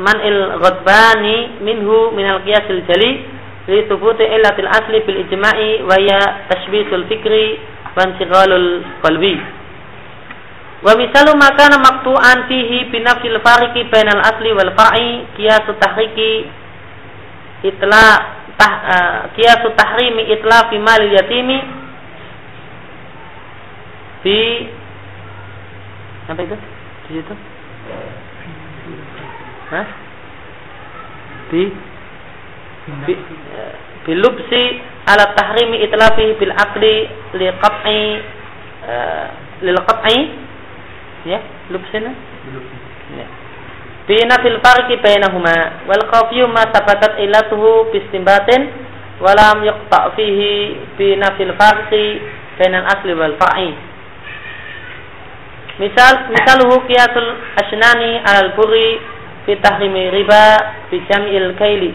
man il ghadbani minhu min al qiyasil jali li thubuti illatil asli bil ijma'i wa ya tashbisul fikri wa insighalul qalbi. Wa misalu makana maqtu'an fihi bi nafsil fariqi bainal asli wal far'i qiyasu tahriki itla tah, uh, qiyasu tahrimi itla fi malil yatimi fi apa itu? Di situ? Hah? Bi bi bilubsi ala tahrimi itlafi bil aqli li qat'i uh, lil qat'i. Ya lubsina ya bi nafil farqi bainahuma wal qafiyu ma sabatat ilatuhu bi istinbatin wa lam yaqta fihi bi nafil farqi bainal asli wal far'i misal misaluhu qiyasul asnani al buri fi tahrimi riba fi jam'il kaili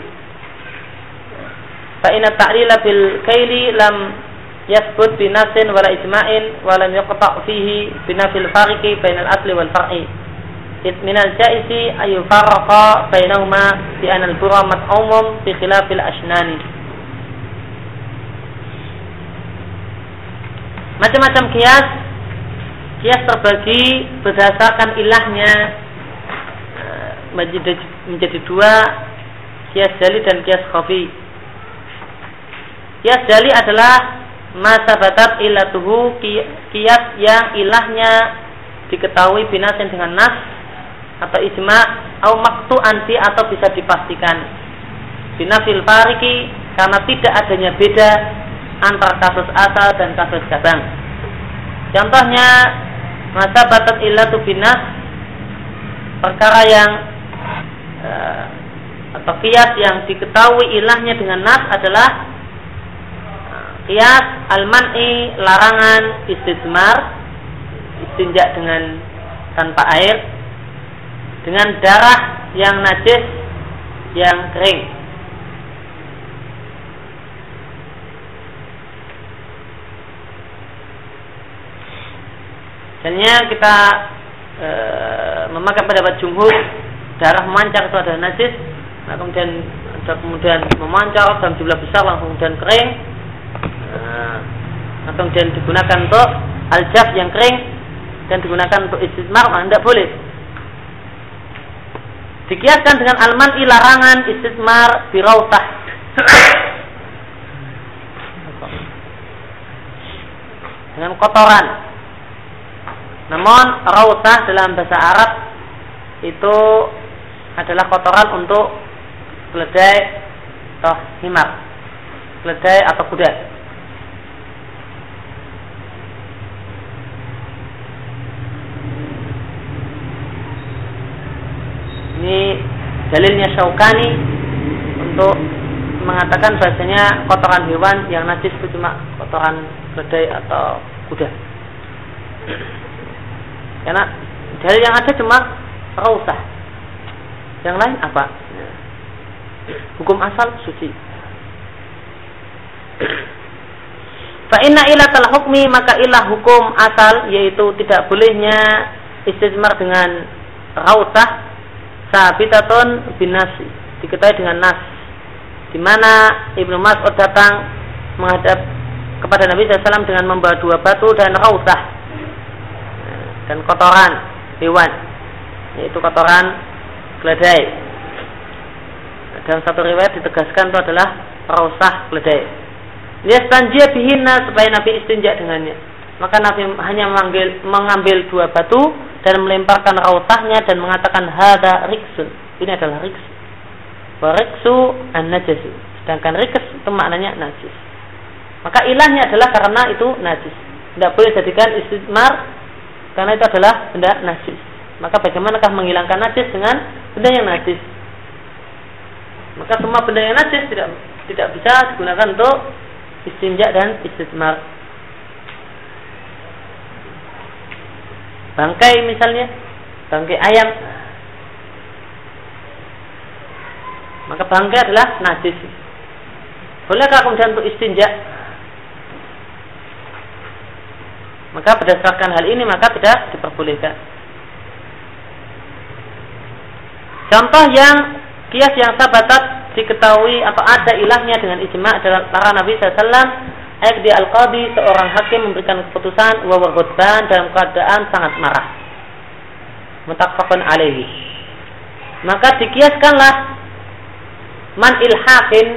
fa inna ta'lila bil kaili lam yasbut bi nasin wala ijma'in wa lam yuqta' fihi bi nafil fariqi bainal asli wal far'i jaisi ayu farqa bainahuma bi anal burra mat'umum fi khilafil asnani macam-macam kias kias terbagi berdasarkan ilahnya. Menjadi, menjadi dua kias jali dan kias khafi. Kias jali adalah masa batat ilatuhu kias yang ilahnya diketahui binasin dengan nas atau ijma atau maktu anti atau bisa dipastikan binafil fariki karena tidak adanya beda antara kasus asal dan kasus kadang. Contohnya masa batat ilatu binas perkara yang uh, atau kias yang diketahui ilahnya dengan nas adalah uh, kias al-man'i larangan istismar istinja dengan tanpa air dengan darah yang najis yang kering. Misalnya kita e, memakai pendapat jumhur darah memancar itu adalah najis nah, kemudian kemudian memancar dalam jumlah besar langsung kemudian kering nah, kemudian digunakan untuk aljaf yang kering dan digunakan untuk istismar maka tidak boleh dikiaskan dengan alman larangan istismar birautah dengan kotoran. Namun rautah dalam bahasa Arab itu adalah kotoran untuk keledai atau himar. Keledai atau kuda ini dalilnya Syaukani untuk mengatakan bahasanya kotoran hewan yang najis itu cuma kotoran keledai atau kuda karena dalil yang ada cuma rausah yang lain apa? Hukum asal suci. Fa inna ilatal hukmi maka ilah hukum asal yaitu tidak bolehnya istijmar dengan rautah sabitatun binasi diketahui dengan nas di mana Ibnu Mas'ud datang menghadap kepada Nabi SAW dengan membawa dua batu dan rautah dan kotoran hewan yaitu kotoran keledai. Dalam satu riwayat ditegaskan itu adalah rausah keledai. Liyastanjia bihinna supaya Nabi istinja dengannya. Maka Nabi hanya mengambil dua batu dan melemparkan rautahnya dan mengatakan hada riksun. Ini adalah riks. Wa riksu an najasu. Sedangkan riks itu maknanya najis. Maka ilahnya adalah karena itu najis. Tidak boleh jadikan istimar karena itu adalah benda najis. Maka bagaimanakah menghilangkan najis dengan benda yang najis? Maka semua benda yang najis tidak tidak bisa digunakan untuk istinja dan istismar. Bangkai misalnya, bangkai ayam. Maka bangkai adalah najis. Bolehkah kemudian untuk istinja? Maka berdasarkan hal ini maka tidak diperbolehkan. Contoh yang kias yang sabatat diketahui atau ada ilahnya dengan ijma adalah para Nabi SAW ayat di al-qadi seorang hakim memberikan keputusan wa dalam keadaan sangat marah. Mutakfakun alaihi maka dikiaskanlah man ilhaqin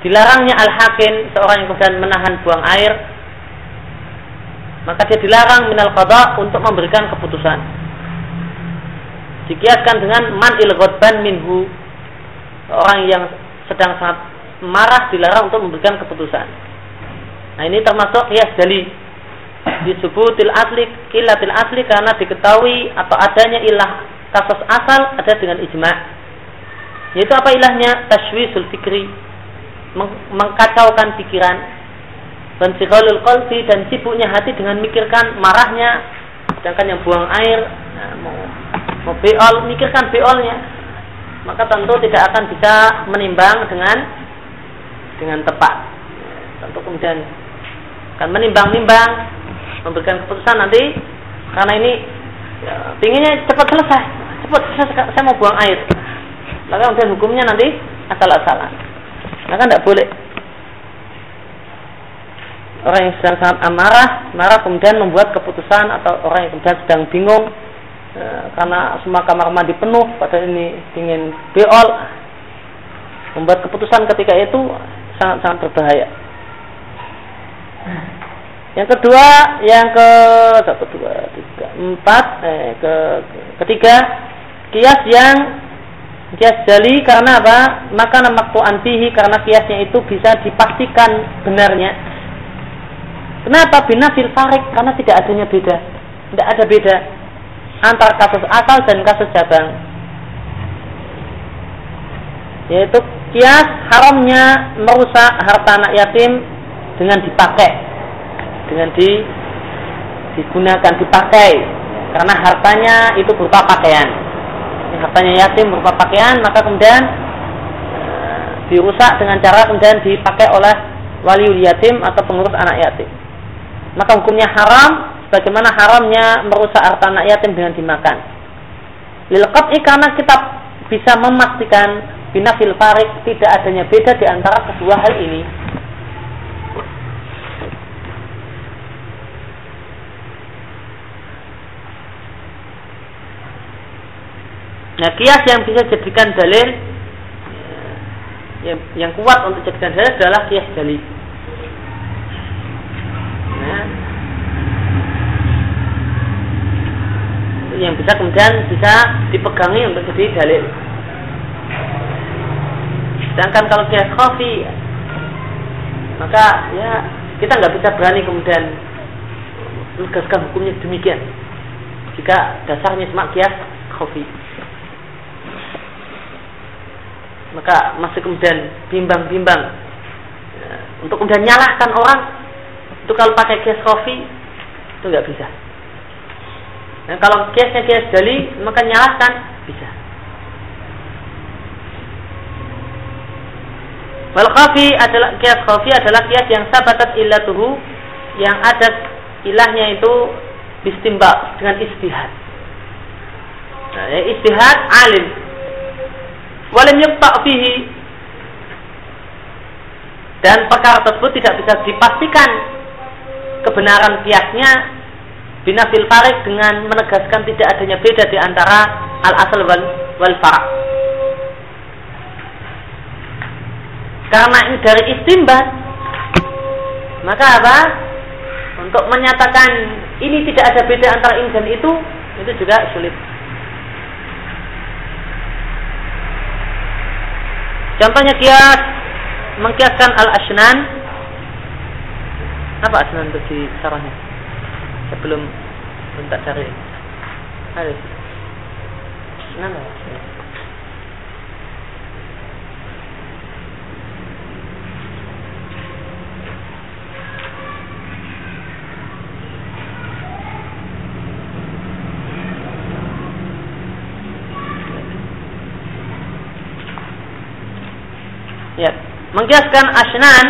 dilarangnya al-hakim seorang yang kemudian menahan buang air maka dia dilarang minal qada untuk memberikan keputusan. Dikiaskan dengan man il minhu orang yang sedang sangat marah dilarang untuk memberikan keputusan. Nah ini termasuk kias dari disebutil asli ilatil asli karena diketahui atau adanya ilah kasus asal ada dengan ijma. Yaitu apa ilahnya? Tashwisul fikri meng mengkacaukan pikiran dan sikolul qalbi dan sibuknya hati dengan mikirkan marahnya sedangkan yang buang air nah, mau mau beol mikirkan beolnya maka tentu tidak akan bisa menimbang dengan dengan tepat. Tentu kemudian akan menimbang-nimbang memberikan keputusan nanti karena ini ya, pinginnya cepat selesai. Cepat saya, saya mau buang air. Maka kemudian hukumnya nanti asal-asalan. Maka tidak boleh. Orang yang sedang sangat amarah marah kemudian membuat keputusan atau orang yang kemudian sedang bingung Ya, karena semua kamar mandi penuh pada ini ingin beol membuat keputusan ketika itu sangat-sangat berbahaya. Yang kedua, yang ke satu dua tiga empat, eh, ke ketiga kias yang kias jali karena apa? Maka nama antihi karena kiasnya itu bisa dipastikan benarnya. Kenapa binafil farik? Karena tidak adanya beda, tidak ada beda antara kasus asal dan kasus cabang yaitu kias haramnya merusak harta anak yatim dengan dipakai. Dengan di digunakan dipakai. Karena hartanya itu berupa pakaian. Ini hartanya yatim berupa pakaian maka kemudian uh, dirusak dengan cara kemudian dipakai oleh wali yatim atau pengurus anak yatim. Maka hukumnya haram bagaimana haramnya merusak harta anak yatim dengan dimakan. Lil karena kita bisa memastikan binafil farik tidak adanya beda di antara kedua hal ini. Nah, kias yang bisa jadikan dalil yang, yang kuat untuk jadikan dalil adalah kias dalil. Nah, yang bisa kemudian bisa dipegangi untuk jadi dalil. Sedangkan kalau kias kopi, maka ya kita nggak bisa berani kemudian menegaskan hukumnya demikian. Jika dasarnya cuma kias kopi, maka masih kemudian bimbang-bimbang ya, untuk kemudian nyalahkan orang itu kalau pakai kias kopi itu nggak bisa. Nah, kalau kiasnya kias dali, maka nyalahkan bisa. Wal khafi adalah kias khafi adalah kias yang sabatat illatuhu yang ada ilahnya itu bistimbal dengan istihad. Nah, ya, istihad alim. Walam yuqta fihi dan perkara tersebut tidak bisa dipastikan kebenaran kiasnya binafil farik dengan menegaskan tidak adanya beda di antara al asal wal, wal farak. Karena ini dari istimbat. Maka apa? Untuk menyatakan ini tidak ada beda antara ini dan itu itu juga sulit. Contohnya kias mengkiaskan al-asnan apa asnan itu di sarahnya? Sebelum minta cari. Ada asnan apa Ya, mengkiaskan asnan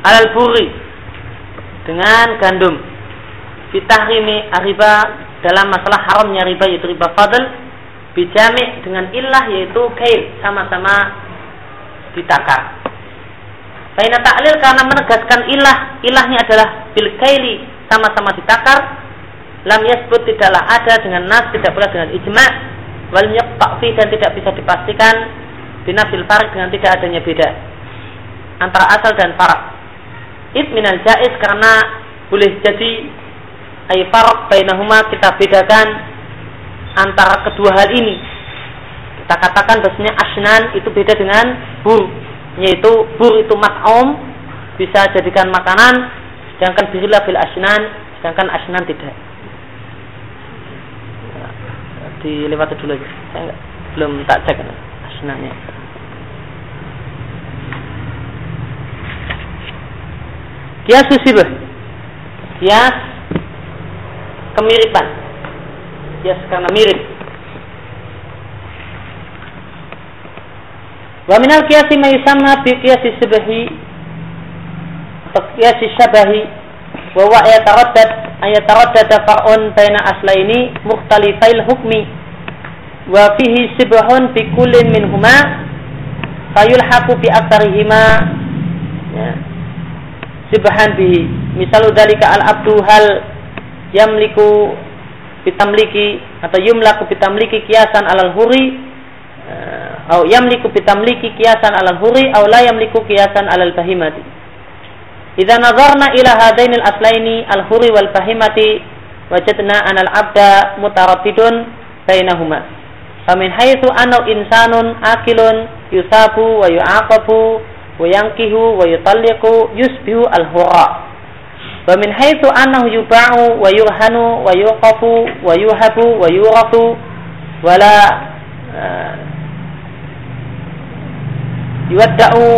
alal buri dengan gandum fitahrimi riba dalam masalah haramnya riba yaitu riba fadl bijami dengan ilah yaitu kail sama-sama ditakar. Faina ta'lil karena menegaskan ilah, ilahnya adalah bil kaili sama-sama ditakar. Lam yasbut tidaklah ada dengan nas, tidak pula dengan ijma. Wal yaqfi dan tidak bisa dipastikan binafil farik dengan tidak adanya beda antara asal dan farak. Id minal jais karena boleh jadi ay farak bainahuma kita bedakan antara kedua hal ini. Kita katakan bahasanya asnan itu beda dengan bur, yaitu bur itu mat'um bisa jadikan makanan, sedangkan bihila fil asnan, sedangkan asnan tidak. Dilewati dulu aja. Saya enggak, belum tak cek asnannya. Kias sibah. Kias kemiripan. Kias karena mirip. Wa minal kiasi ma yusamma bi kiasi sibahi atau kiasi syabahi wa wa yataraddad ayataraddad far'un baina aslaini mukhtalifail hukmi wa fihi sibahun bi kullin minhuma fayulhaqu bi aktsarihima ya sibahan bihi. Misalu dalika al abdu hal yamliku bitamliki atau yumlaku bitamliki kiasan alal huri eh, yamliku bitamliki kiasan alal huri atau la yamliku kiasan alal bahimati. Idza nazarna ila hadainil aslaini al huri wal bahimati wajadna anal abda mutaraddidun bainahuma. Famin haitsu anau insanun akilun yusabu wa yu'aqabu wa yankihu wa yutalliqu yusbihu al-hura wa min haitsu annahu yuba'u wa yurhanu wa yuqafu wa yuhabu wa yurafu wala uh, yuwadda'u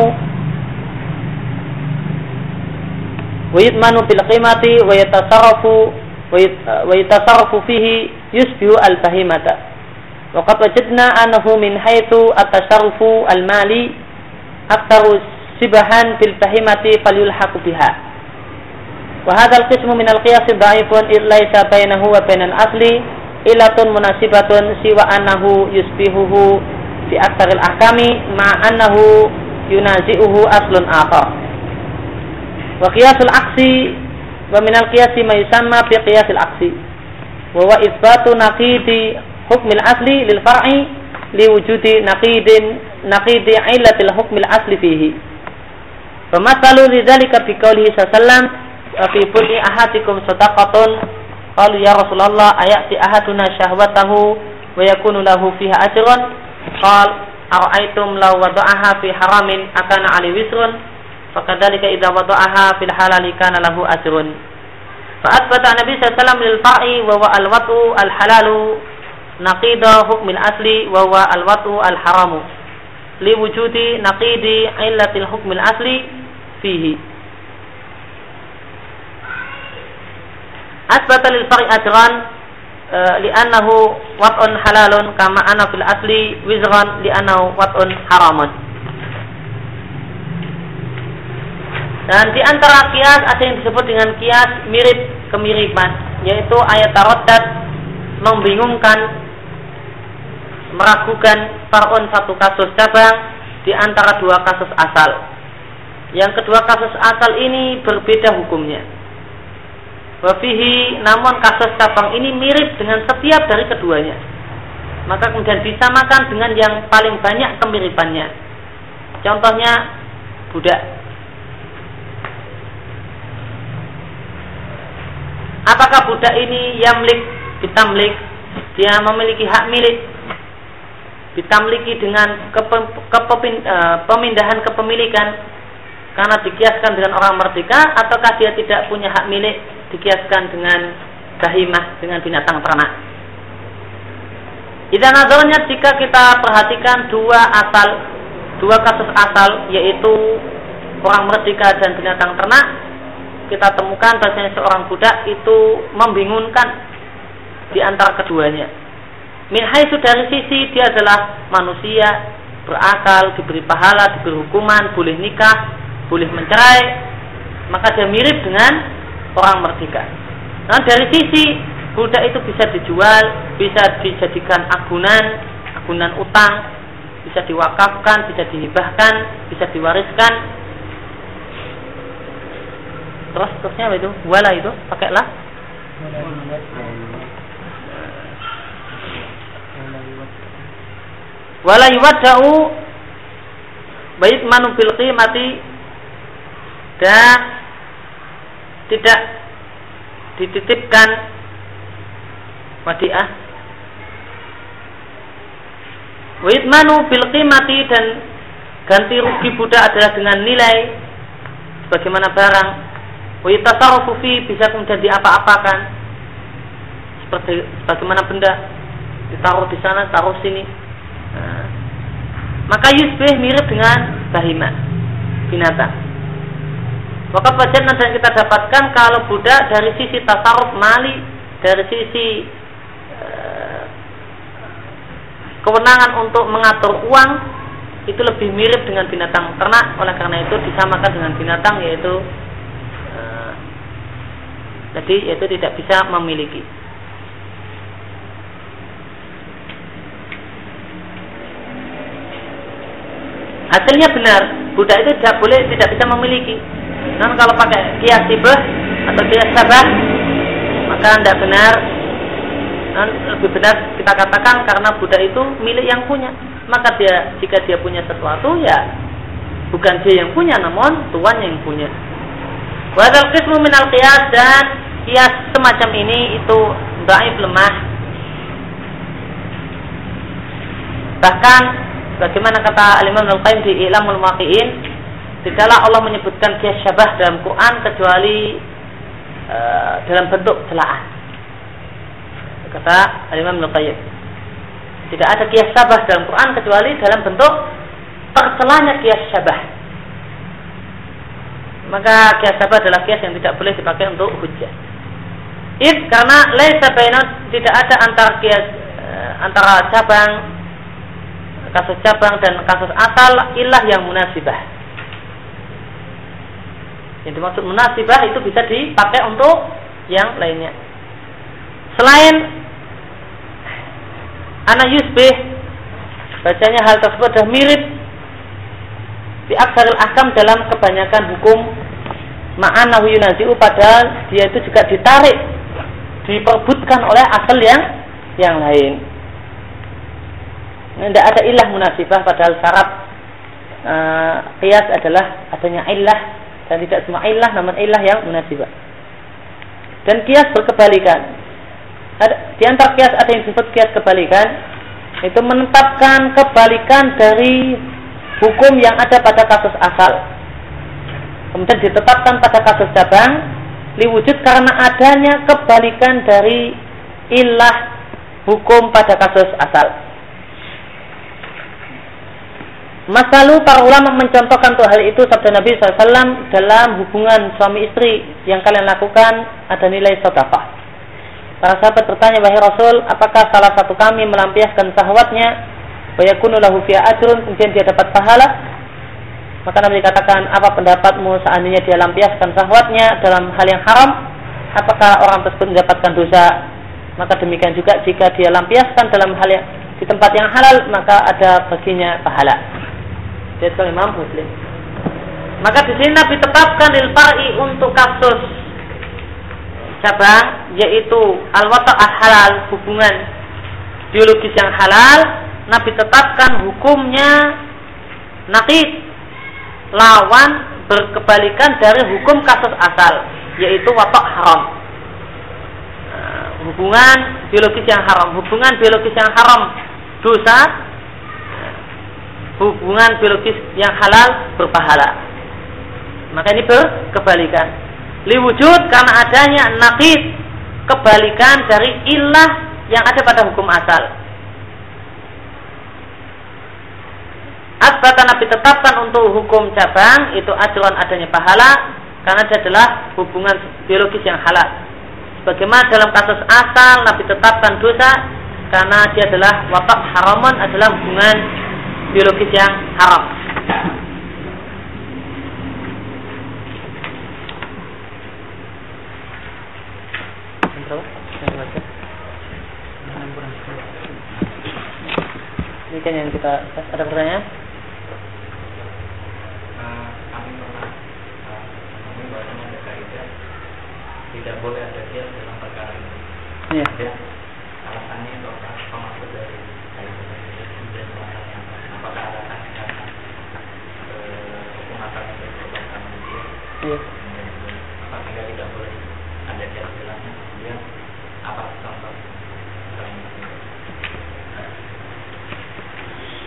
wa yutmanu bil qimati wa yatasarrafu aktaru sibahan bil bahimati falyulhaqu biha wa hadzal qismu min al qiyas dhaifun illa bainahu wa bainal asli ilatun munasibatun siwa annahu yusbihuhu fi aktaril ahkami ma annahu yunazi'uhu aslun akhar wa qiyasul aksi wa min al qiyasi ma yusamma bi qiyasil aksi wa wa isbatu naqidi hukmil asli lil far'i liwujudi naqidin naqidi illatil hukmil asli fihi. Famasalu lidzalika bi qoulihi sallam fi bud'i ahadikum sadaqatun qalu ya Rasulullah ayati ahaduna syahwatahu wa yakunu lahu fiha ajrun qal ara'aitum law wada'aha fi haramin akana ali wisrun fakadzalika idza wada'aha fil halali kana lahu ajrun fa asbata nabi sallallahu alaihi wasallam lil far'i wa wa al wat'u al halalu naqida hukmil asli wa wa al wat'u al haramu liwujudi naqidi illatil hukmil asli fihi. Asbata lil fari ajran e, li'annahu wat'un halalun kama ana fil asli wizran li'annahu wat'un haramun. Dan di antara kias ada yang disebut dengan kias mirip kemiripan yaitu ayat taroddat membingungkan meragukan far'un satu kasus cabang di antara dua kasus asal. Yang kedua kasus asal ini berbeda hukumnya. Wafihi namun kasus cabang ini mirip dengan setiap dari keduanya. Maka kemudian disamakan dengan yang paling banyak kemiripannya. Contohnya budak. Apakah budak ini yamlik, bitamlik, dia memiliki hak milik, bitamliki dengan kepe, kepepin, e, pemindahan kepemilikan karena dikiaskan dengan orang merdeka, ataukah dia tidak punya hak milik dikiaskan dengan bahimah dengan binatang ternak? Ida nazarnya jika kita perhatikan dua asal, dua kasus asal yaitu orang merdeka dan binatang ternak, kita temukan bahasanya seorang budak itu membingungkan di antara keduanya. Min haitsu dari sisi dia adalah manusia berakal, diberi pahala, diberi hukuman, boleh nikah, boleh mencerai, maka dia mirip dengan orang merdeka. Nah, dari sisi budak itu bisa dijual, bisa dijadikan agunan, agunan utang, bisa diwakafkan, bisa dihibahkan, bisa diwariskan. Terus terusnya apa itu? Wala itu pakailah. Wala yuwadda'u bait manu bil qimati dan tidak dititipkan wadiah. Wa itmanu bil qimati dan ganti rugi budak adalah dengan nilai sebagaimana barang. Wa fi bisa kemudian diapa-apakan. Seperti bagaimana benda ditaruh di sana taruh sini maka yusbih mirip dengan bahima binatang. Maka wajar dan kita dapatkan kalau budak dari sisi tasarruf mali dari sisi kewenangan untuk mengatur uang itu lebih mirip dengan binatang ternak. Oleh karena itu disamakan dengan binatang yaitu uh, jadi yaitu tidak bisa memiliki hasilnya benar. Budak itu tidak boleh tidak bisa memiliki. Dan kalau pakai kias tibah atau kias sabah maka tidak benar. Dan lebih benar kita katakan karena budak itu milik yang punya. Maka dia jika dia punya sesuatu ya bukan dia yang punya namun tuan yang punya. Wadal qismu minal qiyas dan kias semacam ini itu dhaif lemah. Bahkan bagaimana kata Al-Imam Al-Qayyim di Ilamul Muwaqqi'in tidaklah Allah menyebutkan kias syabah dalam Quran kecuali uh, dalam bentuk celaan Kata Imam Qayyim. Tidak ada kias sabah dalam Quran kecuali dalam bentuk tercelanya kias sabah. Maka kias sabah adalah kias yang tidak boleh dipakai untuk hujah. If karena laisa tidak ada antara kias eh, antara cabang kasus cabang dan kasus asal ilah yang munasibah. Yang dimaksud munasibah itu bisa dipakai untuk yang lainnya. Selain anak yusbih bacanya hal tersebut sudah mirip di aksaril akam dalam kebanyakan hukum ma'anahu yunazi'u padahal dia itu juga ditarik diperbutkan oleh asal yang yang lain tidak ada ilah munasibah padahal syarat uh, adalah adanya ilah. Dan tidak semua ilah namun ilah yang munasibah. Dan kias berkebalikan. Di antara kias ada yang disebut kias kebalikan itu menetapkan kebalikan dari hukum yang ada pada kasus asal. Kemudian ditetapkan pada kasus cabang diwujud karena adanya kebalikan dari ilah hukum pada kasus asal Masalu para ulama mencontohkan tuh hal itu sabda Nabi SAW dalam hubungan suami istri yang kalian lakukan ada nilai sodafah. Para sahabat bertanya, wahai Rasul, apakah salah satu kami melampiaskan sahwatnya, wayakunu lahu ajrun, kemudian dia dapat pahala? Maka Nabi katakan, apa pendapatmu seandainya dia lampiaskan sahwatnya dalam hal yang haram? Apakah orang tersebut mendapatkan dosa? Maka demikian juga jika dia lampiaskan dalam hal yang di tempat yang halal, maka ada baginya pahala. Dia Imam Muslim. Maka di sini Nabi tetapkan ilfai untuk kasus. Cabang yaitu al-wata halal hubungan biologis yang halal. Nabi tetapkan hukumnya nakid lawan berkebalikan dari hukum kasus asal yaitu watak haram. Nah, hubungan biologis yang haram. Hubungan biologis yang haram. Dosa hubungan biologis yang halal berpahala. Maka ini berkebalikan. Liwujud karena adanya nakid kebalikan dari ilah yang ada pada hukum asal. Asbata Nabi tetapkan untuk hukum cabang itu acuan adanya pahala karena dia adalah hubungan biologis yang halal. Bagaimana dalam kasus asal Nabi tetapkan dosa karena dia adalah watak haraman adalah hubungan biologis yang haram. Ini kan yang kita ada pertanyaan? tidak boleh ada kias dalam perkara ini. Iya. Ya. Alasannya itu apa? Apa maksud dari kemudian alasannya apa? Apakah alasannya karena hukum asalnya dari perbuatan manusia? Iya. Tidak boleh ada? Kemudian apa contoh?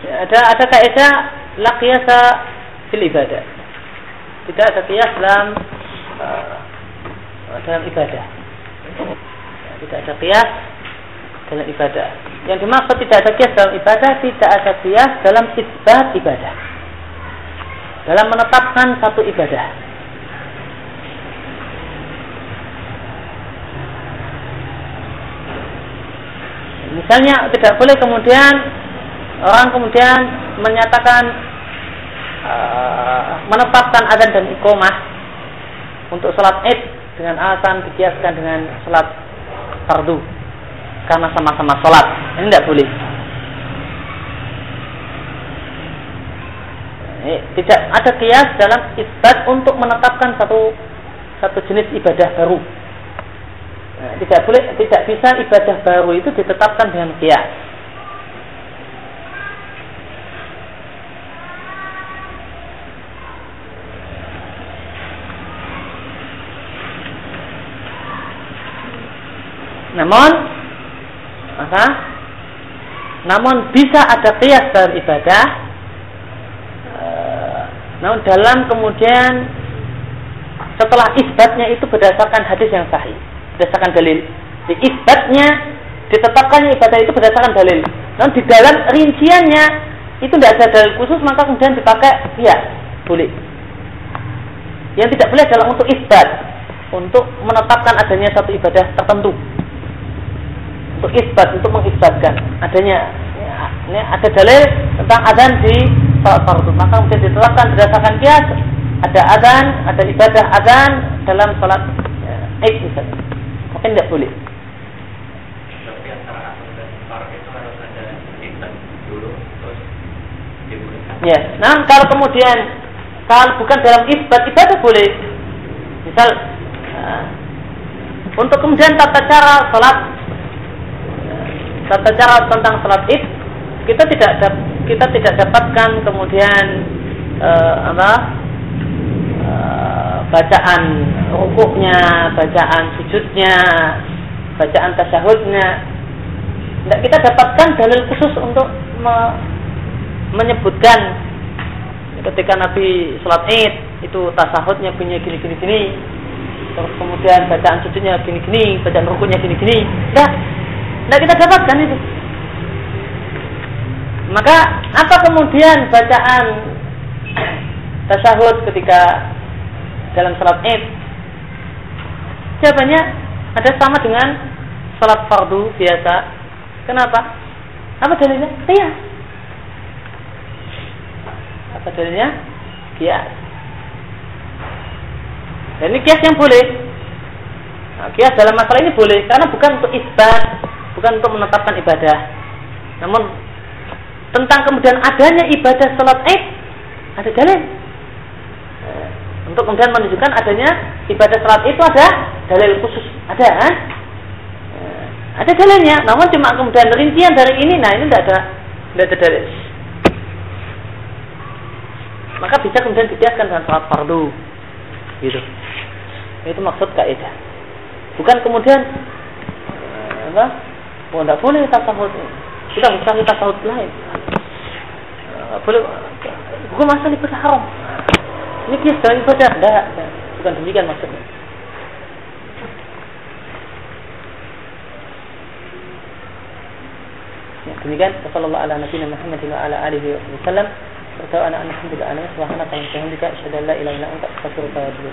Ada ada kaidah la qiyasa fil ibadah. Tidak ada kias dalam uh, dalam ibadah. Tidak ada kias dalam ibadah. Yang dimaksud tidak ada kias dalam ibadah, tidak ada kias dalam isbat ibadah. Dalam menetapkan satu ibadah. Misalnya tidak boleh kemudian orang kemudian menyatakan uh, menetapkan azan dan iqomah untuk sholat id dengan alasan dikiaskan dengan sholat fardu karena sama-sama sholat. Ini tidak boleh. Tidak ada kias dalam isbat untuk menetapkan satu satu jenis ibadah baru nah, tidak boleh tidak bisa ibadah baru itu ditetapkan dengan kias Namun apa? Namun bisa ada kias dalam ibadah. Eh, namun dalam kemudian setelah isbatnya itu berdasarkan hadis yang sahih, berdasarkan dalil. Di isbatnya ditetapkannya ibadah itu berdasarkan dalil. Namun di dalam rinciannya itu tidak ada dalil khusus maka kemudian dipakai ya boleh. Yang tidak boleh adalah untuk isbat, untuk menetapkan adanya satu ibadah tertentu untuk isbat untuk mengisbatkan adanya ya, ini ada dalil tentang adzan di salat fardu maka kemudian ditetapkan berdasarkan kias ada adzan ada ibadah adzan dalam salat ya, Eid misalnya tapi tidak boleh Ya, nah kalau kemudian kalau bukan dalam isbat ibadah boleh. Misal uh, untuk kemudian tata cara salat tata cara tentang salat id kita tidak kita tidak dapatkan kemudian uh, apa uh, bacaan rukuknya, bacaan sujudnya, bacaan tasyahudnya. Tidak kita dapatkan dalil khusus untuk me menyebutkan ketika Nabi sholat id itu tasahudnya punya gini gini terus kemudian bacaan sujudnya gini gini bacaan rukunya gini gini tidak tidak kita dapatkan itu. Maka apa kemudian bacaan tasyahud ketika dalam salat Id? Jawabannya ada sama dengan salat fardu biasa. Kenapa? Apa dalilnya? Iya. Apa dalilnya? Kias. Dan ini kias yang boleh. Nah, kias dalam masalah ini boleh karena bukan untuk isbat bukan untuk menetapkan ibadah. Namun tentang kemudian adanya ibadah sholat id ada dalil. Eh, untuk kemudian menunjukkan adanya ibadah sholat itu ada dalil khusus, ada kan? Ada dalilnya, namun cuma kemudian rincian dari ini, nah ini tidak ada, tidak ada dalil. maka bisa kemudian dikiaskan dengan sholat fardu. Gitu. Itu maksud kaidah. Bukan kemudian eh, apa? Oh tidak boleh tasawuf. Kita mencari tasawuf lain. Eh, boleh. Hukum asal ibadah haram. Ini kias dengan ibadah. Tidak. Bukan demikian maksudnya Ya, demikian sallallahu ala nabiyina Muhammadin wa ala alihi wa sallam. Wa ta'ala alhamdulillah ana subhanaka wa bihamdika asyhadu an la ilaha illa anta astaghfiruka wa atubu.